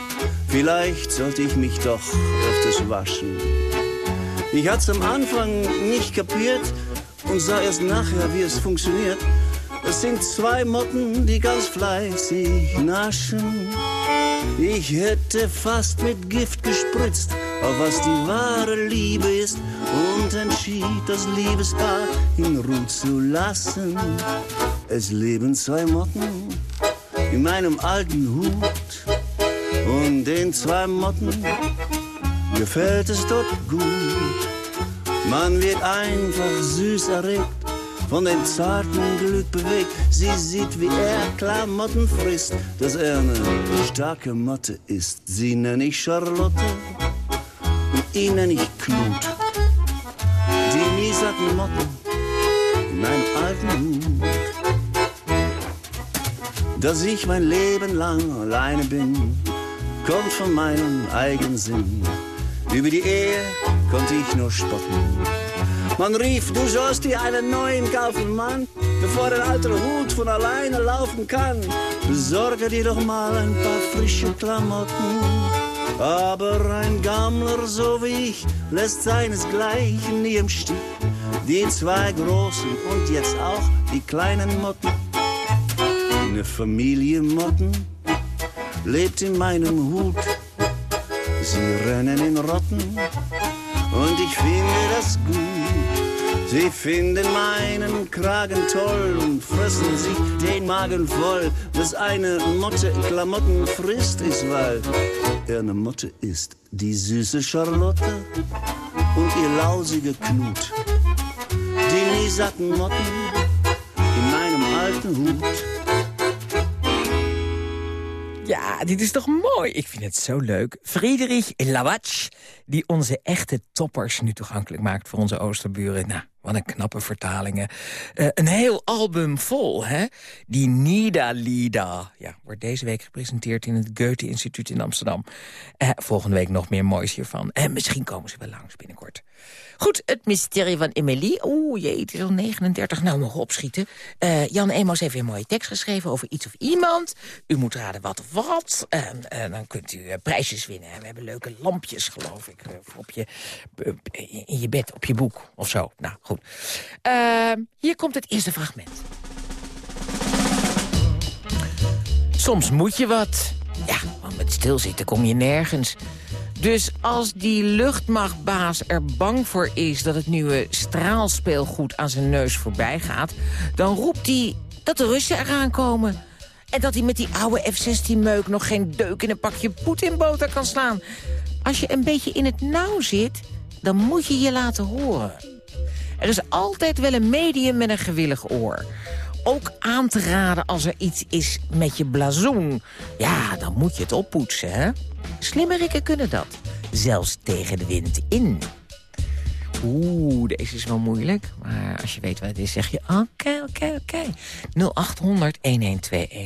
Vielleicht sollte ich mich doch öfters waschen. Ich hat's am Anfang nicht kapiert und sah erst nachher, wie es funktioniert. Es sind zwei Motten, die ganz fleißig naschen. Ich hätte fast mit Gift gespritzt, auf was die wahre Liebe ist und entschied, das Liebespaar in Ruhe zu lassen. Es leben zwei Motten in meinem alten Hut und den zwei Motten gefällt es dort gut. Man wird einfach süß erregt, von dem zarten Glück bewegt. Sie sieht, wie er Klamotten frisst, dass er eine starke Motte ist. Sie nenne ich Charlotte und ihn nenne ich Knut. Die nie Motten in meinem alten Hut. Dass ich mein Leben lang alleine bin, kommt von meinem eigenen Sinn. Über die Ehe konnte ich nur spotten. Man rief, du sollst dir einen neuen kaufen, Mann, bevor der alte Hut von alleine laufen kann. Besorge dir doch mal ein paar frische Klamotten. Aber ein Gammler so wie ich lässt seinesgleichen nie im Stich. Die zwei großen und jetzt auch die kleinen Motten. Eine Familie Motten lebt in meinem Hut. Sie rennen in Rotten und ich finde das gut. Sie finden meinen Kragen toll und fressen sich den Magen voll. Dass eine Motte Klamotten frisst, ist, weil eine Motte ist. Die süße Charlotte und ihr lausige Knut. Die nie satten Motten in meinem alten Hut. Ja, dit is toch mooi? Ik vind het zo leuk. Friedrich Lawatsch, die onze echte toppers nu toegankelijk maakt voor onze Oosterburen. Nou, wat een knappe vertalingen. Uh, een heel album vol, hè? Die Nida-Lida. Ja, wordt deze week gepresenteerd in het Goethe-instituut in Amsterdam. Uh, volgende week nog meer moois hiervan. En misschien komen ze wel langs binnenkort. Goed, het mysterie van Emily. Oeh, jee, het is al 39. Nou, mogen opschieten. Uh, Jan Emos heeft weer een mooie tekst geschreven over iets of iemand. U moet raden wat of wat. Uh, dan kunt u uh, prijsjes winnen. We hebben leuke lampjes, geloof ik, op je, in je bed, op je boek of zo. Nou, goed. hier komt het eerste fragment. Soms moet je wat. Ja, want met stilzitten kom je nergens. Dus als die luchtmachtbaas er bang voor is dat het nieuwe straalspeelgoed aan zijn neus voorbij gaat... dan roept hij dat de Russen eraan komen. En dat hij met die oude F-16-meuk nog geen deuk in een pakje Poetinboter kan slaan. Als je een beetje in het nauw zit, dan moet je je laten horen. Er is altijd wel een medium met een gewillig oor. Ook aan te raden als er iets is met je blazoen. Ja, dan moet je het oppoetsen, hè? Slimmerikken kunnen dat. Zelfs tegen de wind in. Oeh, deze is wel moeilijk. Maar als je weet wat het is, zeg je oké, oké, oké.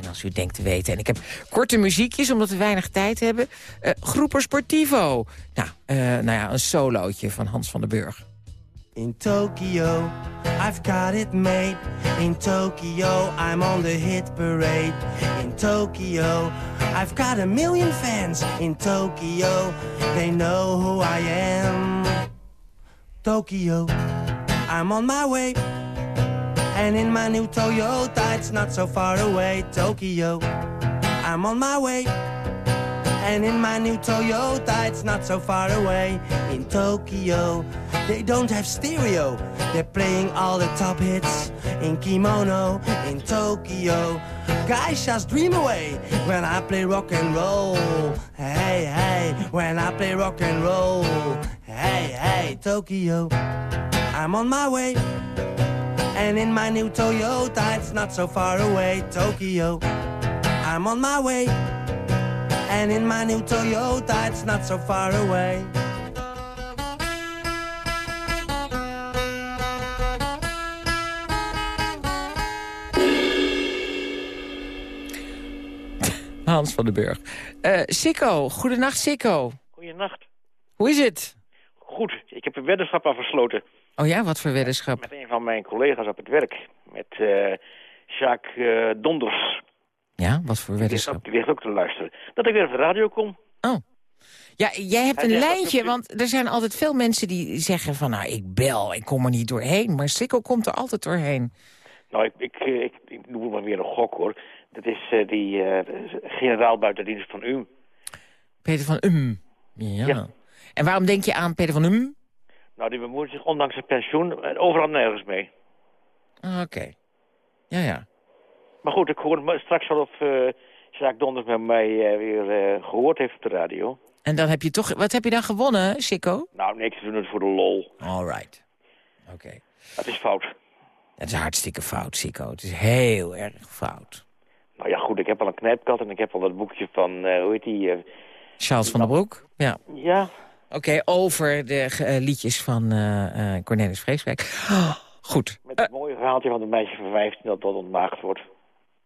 0800-1121 als u denkt te weten. En ik heb korte muziekjes, omdat we weinig tijd hebben. Uh, Groeper Sportivo. Nou, uh, nou ja, een solootje van Hans van den Burg. In Tokyo, I've got it made. In Tokyo, I'm on the hit parade. In Tokyo, I've got a million fans. In Tokyo, they know who I am. Tokyo, I'm on my way. And in my new Toyota, it's not so far away. Tokyo, I'm on my way. And in my new Toyota, it's not so far away. In Tokyo, they don't have stereo. They're playing all the top hits in kimono. In Tokyo, guys just dream away when I play rock and roll. Hey, hey, when I play rock and roll. Hey, hey, Tokyo, I'm on my way. And in my new Toyota, it's not so far away. Tokyo, I'm on my way. And in my new Toyota, it's not so far away. Hans van den Burg. Uh, Sikko, goedenacht Sikko. Goedenacht. Hoe is het? Goed, ik heb een weddenschap afgesloten. Oh ja, wat voor weddenschap? Met een van mijn collega's op het werk. Met uh, Jacques uh, Donders. Ja, wat voor weddenschap? Die ligt ook te luisteren. Dat ik weer op de radio kom. Oh. Ja, jij hebt een lijntje, want er zijn altijd veel mensen die zeggen van... nou, ik bel, ik kom er niet doorheen. Maar Sikko komt er altijd doorheen. Nou, ik, ik, ik, ik doe maar weer een gok, hoor. Dat is uh, die uh, generaal buitendienst van UM. Peter van Um. Ja. ja. En waarom denk je aan Peter van Um? Nou, die bemoeit zich ondanks zijn pensioen overal nergens mee. Ah, Oké. Ja, ja. Maar goed, ik hoor straks wel of uh, Jacques Donders met mij uh, weer uh, gehoord heeft op de radio. En dan heb je toch... Wat heb je dan gewonnen, Chico? Nou, niks. We doen het voor de lol. All right. Oké. Okay. Het is fout. Het is hartstikke fout, Chico. Het is heel erg fout. Nou ja, goed. Ik heb al een knijpkat en ik heb al dat boekje van... hoe heet die... Charles van der Broek? Ja. Ja. Oké, okay, over de liedjes van Cornelis Vreeswijk. Oh, goed. Met het mooie verhaaltje van een meisje van 15 dat dat ontmaagd wordt.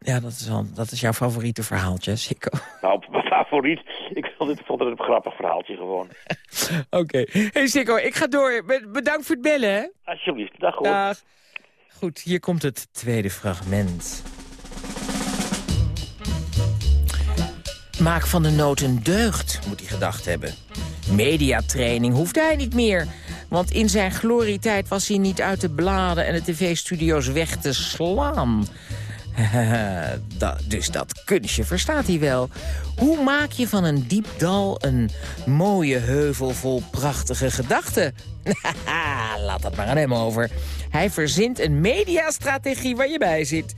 Ja, dat is, wel, dat is jouw favoriete verhaaltje, Sikko. Nou, mijn favoriet. Ik vond het, vond het een grappig verhaaltje gewoon. Oké. Okay. hey Sikko, ik ga door. Bedankt voor het bellen, hè? Alsjeblieft. Dag, hoor. Dag. Goed, hier komt het tweede fragment. Maak van de nood een deugd, moet hij gedacht hebben. Mediatraining hoeft hij niet meer. Want in zijn glorietijd was hij niet uit de bladen en de tv-studio's weg te slaan. dat, dus dat kunstje verstaat hij wel. Hoe maak je van een diep dal een mooie heuvel vol prachtige gedachten? Laat dat maar aan hem over. Hij verzint een mediastrategie waar je bij zit.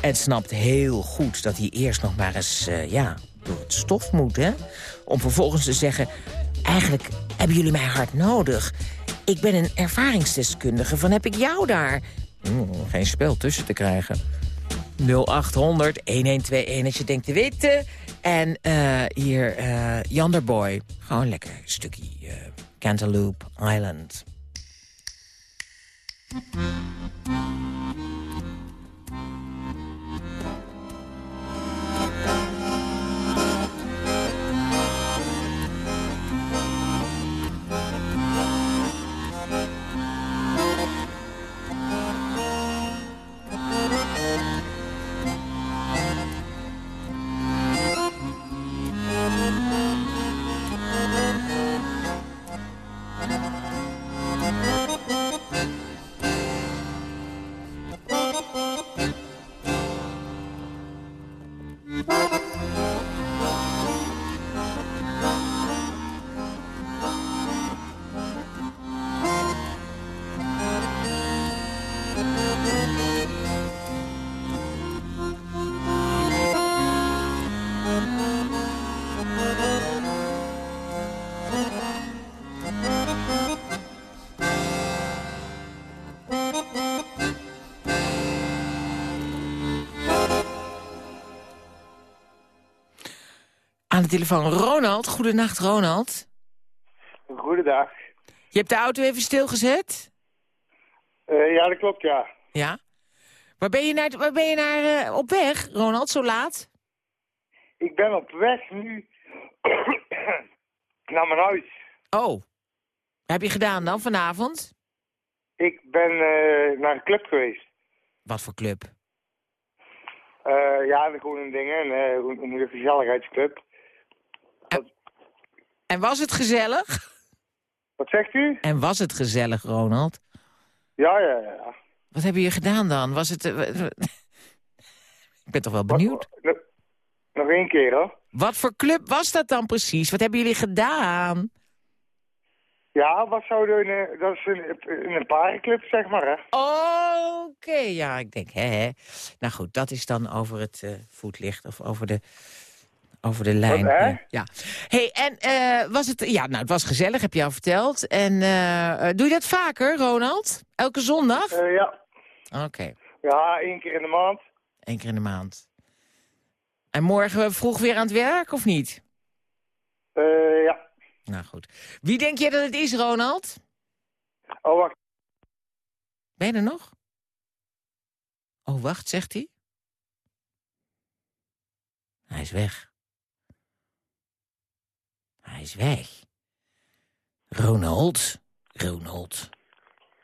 En snapt heel goed dat hij eerst nog maar eens uh, ja, door het stof moet. Hè? Om vervolgens te zeggen... eigenlijk hebben jullie mij hard nodig. Ik ben een ervaringsdeskundige. Van heb ik jou daar? Hmm, geen spel tussen te krijgen. 0800 1121 als je denkt te weten. En uh, hier uh, Yanderboy. Gewoon lekker stukje uh, Cantaloupe Island. Telefoon Ronald. Goedenacht, Ronald. Goedendag. Je hebt de auto even stilgezet? Eh, ja, dat klopt, ja. Ja. Waar ben je, naar, waar ben je naar eh, op weg, Ronald, zo laat? Ik ben op weg nu naar mijn huis. Oh. Wat heb je gedaan dan vanavond? Ik ben eh, naar een club geweest. Wat voor club? Eh, ja, gewoon een ding, een, eh, het, gezelligheidsclub. En was het gezellig? Wat zegt u? En was het gezellig, Ronald? Ja, ja, ja. Wat hebben jullie gedaan dan? Was het... eh, Ik ben toch wel benieuwd. Nog, nog één keer, hoor. Wat voor club was dat dan precies? Wat hebben jullie gedaan? Ja, wat zou er... een- Dat is een, een, parenclub, zeg maar, hè. Oké, ja, ik denk, hè, hè. Nou goed, dat is dan over het eh, voetlicht of over de, over de lijn. Wat? Ja. ja. hey, en eh, was het... Ja, nou, het was gezellig, heb je al verteld. En eh, eh, doe je dat vaker, Ronald? Elke zondag? Ja. Oké, Ja, één keer in de maand. één keer in de maand. En morgen vroeg weer aan het werk, of niet? Ja. Nou goed. Wie denk je dat het is, Ronald? Oh, wacht. Ben je er nog? Oh, wacht, zegt hij. Hij is weg. Hij is weg. Ronald. Ronald.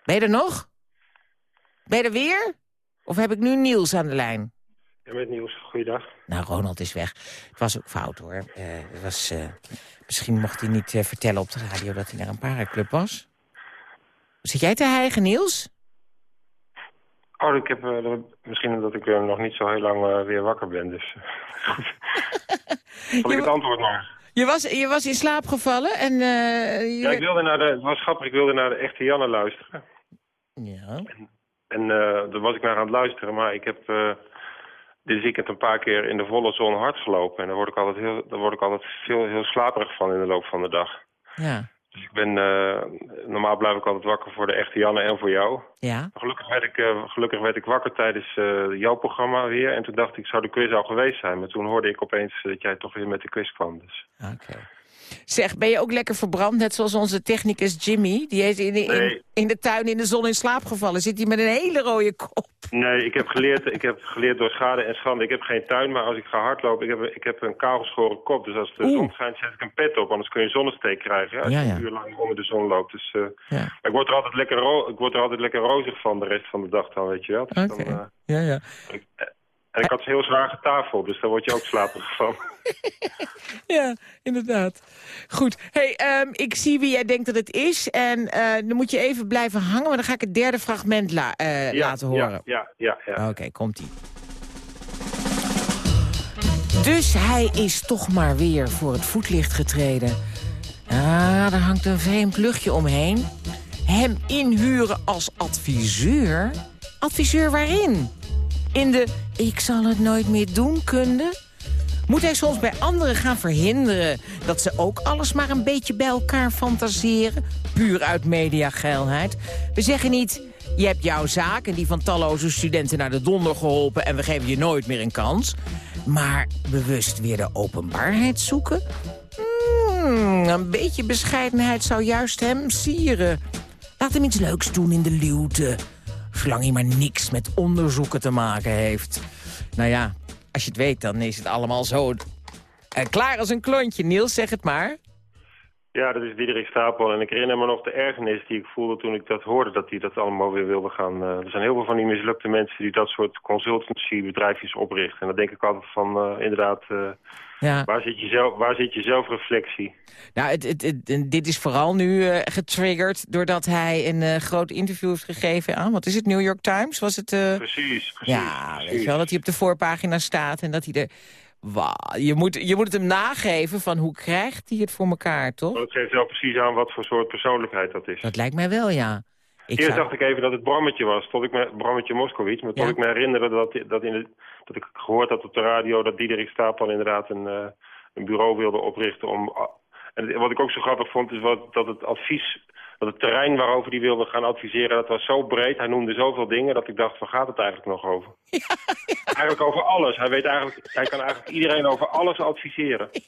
Ben je er nog? Ben je er weer? Of heb ik nu Niels aan de lijn? Ja, met Niels. Goeiedag. Nou, Ronald is weg. Het was ook fout, hoor. Eh, het was, eh, misschien mocht hij niet eh, vertellen op de radio dat hij naar een parenclub was. Zit jij te hijgen, Niels? Oh, ik heb, misschien omdat ik nog niet zo heel lang weer wakker ben. Dus. Zal ik het antwoord maar? Je was, je was in slaap gevallen en... eh, je- Ja, ik wilde naar de, het was grappig, ik wilde naar de echte Janne luisteren. Ja. En eh, daar was ik naar aan het luisteren, maar ik heb eh, dit weekend een paar keer in de volle zon hard gelopen. En daar word ik altijd, heel, daar word ik altijd veel, heel slaperig van in de loop van de dag. Ja. Dus ik ben, eh, normaal blijf ik altijd wakker voor de echte Janne en voor jou. Ja. Gelukkig werd ik, eh, gelukkig werd ik wakker tijdens eh, jouw programma weer. En toen dacht ik, zou de quiz al geweest zijn? Maar toen hoorde ik opeens dat jij toch weer met de quiz kwam. Dus. Zeg, ben je ook lekker verbrand, net zoals onze technicus Jimmy? Die is in, in, de tuin in de zon in slaap gevallen. Zit hij met een hele rode kop. Nee, ik heb, geleerd, ik heb geleerd door schade en schande. Ik heb geen tuin, maar als ik ga hardlopen, ik heb, ik heb een kaalgeschoren kop. Dus als de zon schijnt, zet ik een pet op, anders kun je zonnesteek krijgen. hè, Als Ja, je ja. een uur lang onder de zon loopt. Dus, eh, Ja. ik, word er altijd lekker ik word er altijd lekker rozig van de rest van de dag dan, weet je wel. Dus dan, eh, Ja, ja. En ik had heel zwaar getafel, dus daar word je ook slaperig van. Ja, inderdaad. Goed. Hey, ehm, ik zie wie jij denkt dat het is. En eh, dan moet je even blijven hangen, maar dan ga ik het derde fragment la- eh, Ja, laten horen. Ja, ja, ja. ja. Oké, komt-ie. Dus hij is toch maar weer voor het voetlicht getreden. Ah, daar hangt een vreemd luchtje omheen. Hem inhuren als adviseur? Adviseur waarin? In de ik zal het nooit meer doen kunde? Moet hij soms bij anderen gaan verhinderen... dat ze ook alles maar een beetje bij elkaar fantaseren? Puur uit mediageilheid. We zeggen niet... Je hebt jouw zaak en die van talloze studenten naar de donder geholpen... en we geven je nooit meer een kans. Maar bewust weer de openbaarheid zoeken? Hmm, een beetje bescheidenheid zou juist hem sieren. Laat hem iets leuks doen in de luwte. Zolang hij maar niks met onderzoeken te maken heeft. Nou ja, als je het weet, dan is het allemaal zo... eh, klaar als een klontje, Niels, zeg het maar. Ja, dat is Diederik Stapel. En ik herinner me nog de ergernis die ik voelde toen ik dat hoorde, dat hij dat allemaal weer wilde gaan. eh, er zijn heel veel van die mislukte mensen die dat soort consultancybedrijfjes oprichten. En dan denk ik altijd van, eh, inderdaad, eh, Ja. waar, zit je zelf, waar zit je zelfreflectie? Nou, het, het, het- dit is vooral nu getriggerd doordat hij een groot interview heeft gegeven aan... wat is het, New York Times? Was het, Precies, precies. Ja, weet je wel, dat hij op de voorpagina staat en dat hij er... Je, moet, je moet het hem nageven van hoe krijgt hij het voor elkaar, toch? Dat geeft wel precies aan wat voor soort persoonlijkheid dat is. Dat lijkt mij wel, ja. Ik Eerst zou- dacht ik even dat het Brammetje was, tot ik me, Brammetje Moskowitz. Maar tot Ja. ik me herinnerde dat, dat, in de, dat ik gehoord had op de radio dat Diederik Stapel inderdaad een, eh, een bureau wilde oprichten om... En wat ik ook zo grappig vond is wat, dat het advies, dat het terrein waarover hij wilde gaan adviseren, dat was zo breed. Hij noemde zoveel dingen dat ik dacht, waar gaat het eigenlijk nog over? Eigenlijk over alles. Hij, weet eigenlijk, hij kan eigenlijk iedereen over alles adviseren.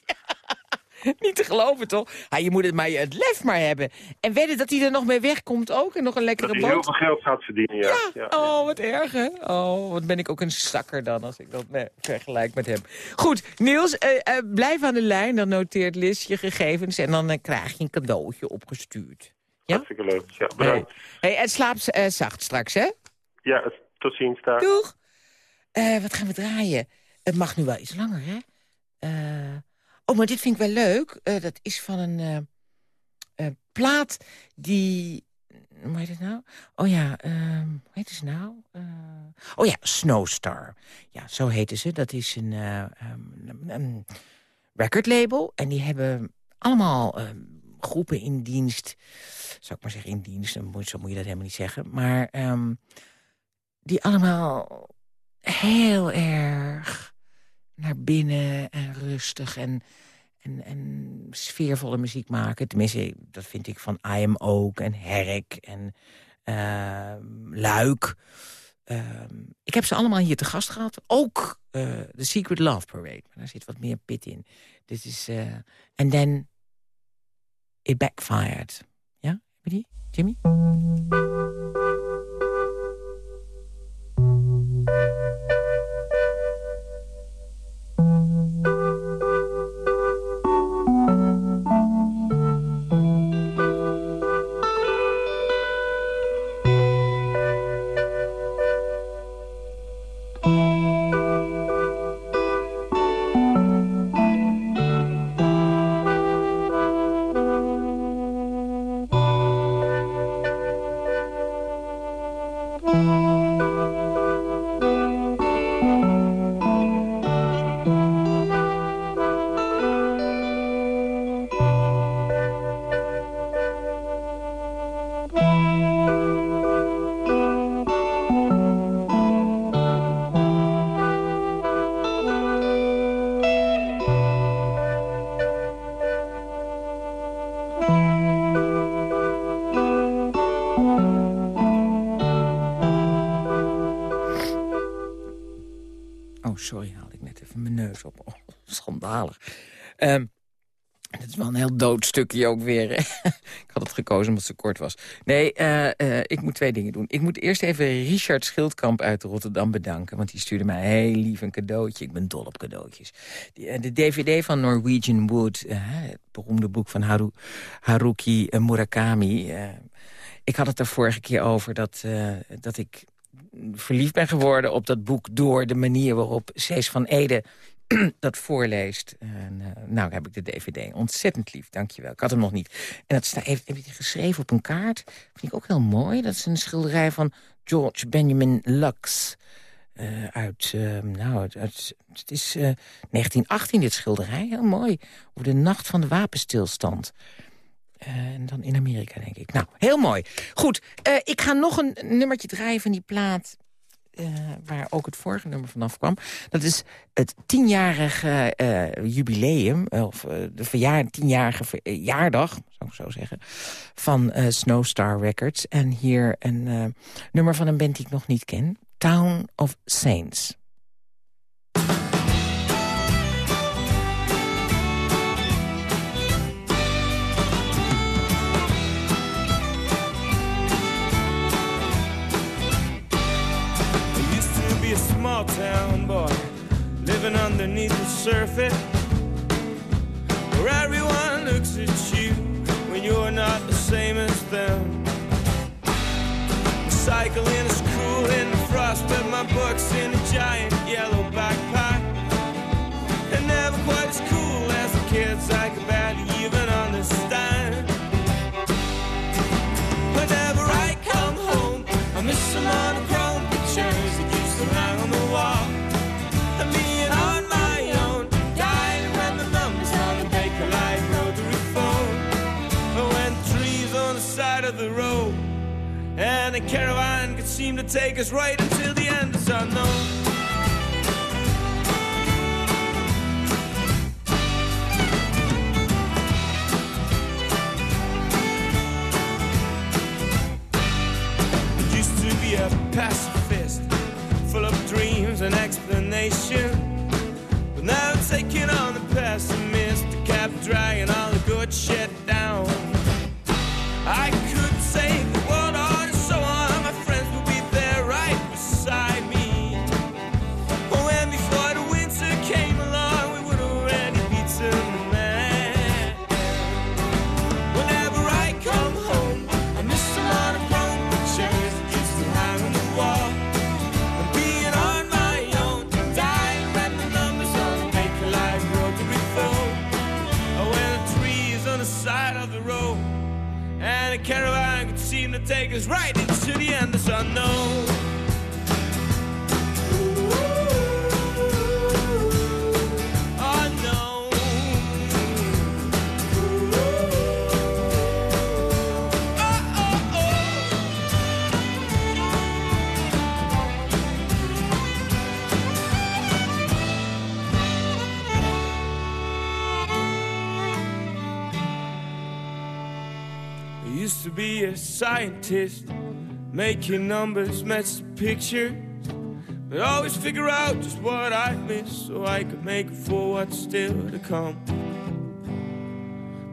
Niet te geloven, toch? Ah, je moet het maar het lef maar hebben. En wedden dat hij er nog mee wegkomt ook en nog een lekkere Dat hij heel boot. veel geld gaat verdienen, ja. ja. Oh, wat erg, hè? Oh, wat ben ik ook een zakker dan als ik dat me- vergelijk met hem. Goed, Niels, eh, eh, blijf aan de lijn. Dan noteert Liz je gegevens en dan eh, krijg je een cadeautje opgestuurd. Ja? Hartstikke leuk. Ja, bedankt. Hey, en slaap eh, zacht straks, hè? Ja, tot ziens daar. Doeg! Eh, wat gaan we draaien? Het mag nu wel iets langer, hè? Eh, oh, maar dit vind ik wel leuk. Dat is van een plaat die... Hoe heet het nou? Oh ja, ehm, hoe heet ze nou? Oh ja, Snowstar. Ja, zo heten ze. Dat is een, ehm, een recordlabel. En die hebben allemaal ehm, groepen in dienst. Zou ik maar zeggen in dienst. dan Zo moet je dat helemaal niet zeggen. Maar ehm, die allemaal heel erg naar binnen en rustig en, en, en sfeervolle muziek maken. Tenminste, dat vind ik van I Am ook en Herk en ehm, Luik. Ehm, ik heb ze allemaal hier te gast gehad. Ook eh The Secret Love Parade. Maar daar zit wat meer pit in. Dit is... eh and then it backfired. Ja? Heb je die, Jimmy? Stukje ook weer. ik had het gekozen omdat zo kort was. Nee, eh, eh, ik moet twee dingen doen. Ik moet eerst even Richard Schildkamp uit Rotterdam bedanken. Want die stuurde mij heel lief een cadeautje. Ik ben dol op cadeautjes. Eh, de DVD van Norwegian Wood. het beroemde boek van Haru, Haruki Murakami. ik had het er vorige keer over dat, dat ik verliefd ben geworden op dat boek... door de manier waarop Cees van Ede dat voorleest. En, eh, nou heb ik de dvd. Ontzettend lief, dankjewel. Ik had hem nog niet. En dat sta, heeft, heb geschreven op een kaart. Vind ik ook heel mooi. Dat is een schilderij van George Benjamin Lux. eh, uit, eh, nou, het is eh, 1918 dit schilderij. Heel mooi. Over de nacht van de wapenstilstand. Eh, en dan in Amerika, denk ik. Nou, heel mooi. Goed, eh, ik ga nog een nummertje draaien van die plaat... eh, waar ook het vorige nummer vanaf kwam. Dat is het tienjarige eh, jubileum, of eh, de tienjarige verjaardag, zou ik zo zeggen, van Snowstar Records. En hier een nummer van een band die ik nog niet ken, Town of Saints. Small town boy, living underneath the surface, where everyone looks at you when you're not the same as them. Cycling is cool in the frost, but my books in a giant yellow backpack. And never quite as cool as the kids I could barely even understand. Side of the road, and a caravan could seem to take us right until the end is unknown. Used to be a pacifist, full of dreams and explanation. But now I'm taking on the pessimist to capture dragging take us right into the endless unknown. Scientist, making numbers match the picture. But always figure out just what I missed so I could make for what's still to come.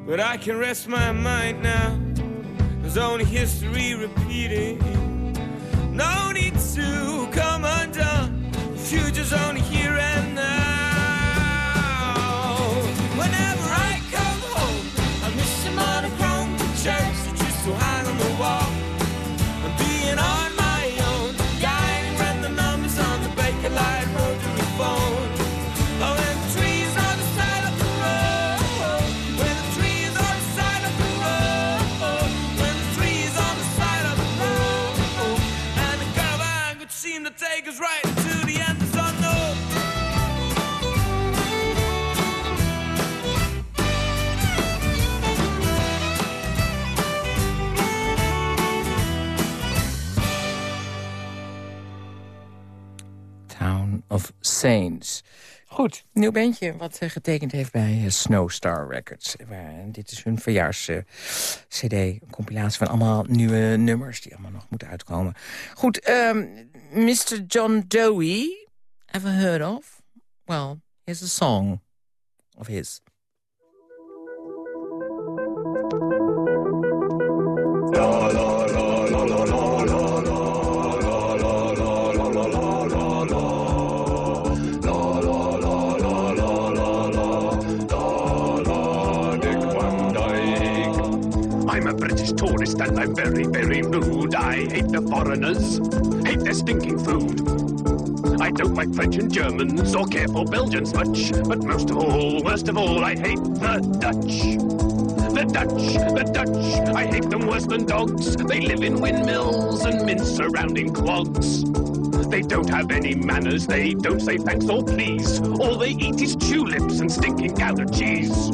But I can rest my mind now. There's only history repeating. No need to come undone. The future's only here Goed, nieuw bandje wat eh, getekend heeft bij eh, Snowstar Records. En dit is hun verjaars-cd, een compilatie van allemaal nieuwe nummers... die allemaal nog moeten uitkomen. Goed, ehm, Mr. John Doe, ever heard of? Well, here's a song of his. Tourist and I'm very, very rude. I hate the foreigners, hate their stinking food. I don't like French and Germans or care for Belgians much. But most of all, worst of all, I hate the Dutch. The Dutch, the Dutch, I hate them worse than dogs. They live in windmills and mince surrounding clogs. They don't have any manners, they don't say thanks or please. All they eat is tulips and stinking Gouda cheese.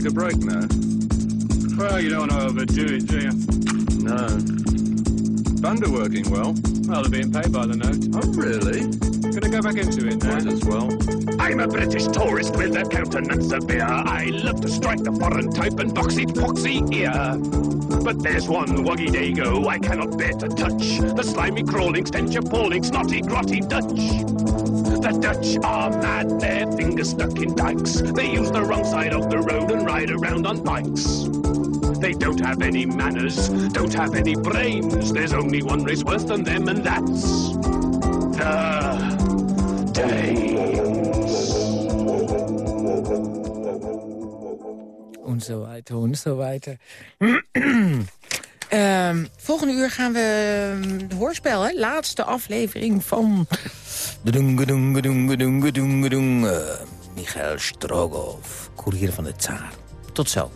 Take a break now. Well, you don't want to overdo it, do you? No. Band are working well. Well, they're being paid by the note. Oh, really? Gonna go back into it now. Might as well. I'm a British tourist with a countenance severe. I love to strike the foreign type and box each poxy ear. But there's one wuggy dago I cannot bear to touch. The slimy, crawling, stench appalling, snotty, grotty Dutch. Dutch are mad, their fingers stuck in dikes. They use the wrong side of the road and ride around on bikes. They don't have any manners, don't have any brains. There's only one race worse than them, and that's the Danes. En zo weiter, en zo weiter. Ehm, volgende uur gaan we ehm, het hoorspel, hè? Laatste aflevering van... Dung dung dung dung dung dung dung eh, dung Michail Strogoff koerier van de tsaar tot zo.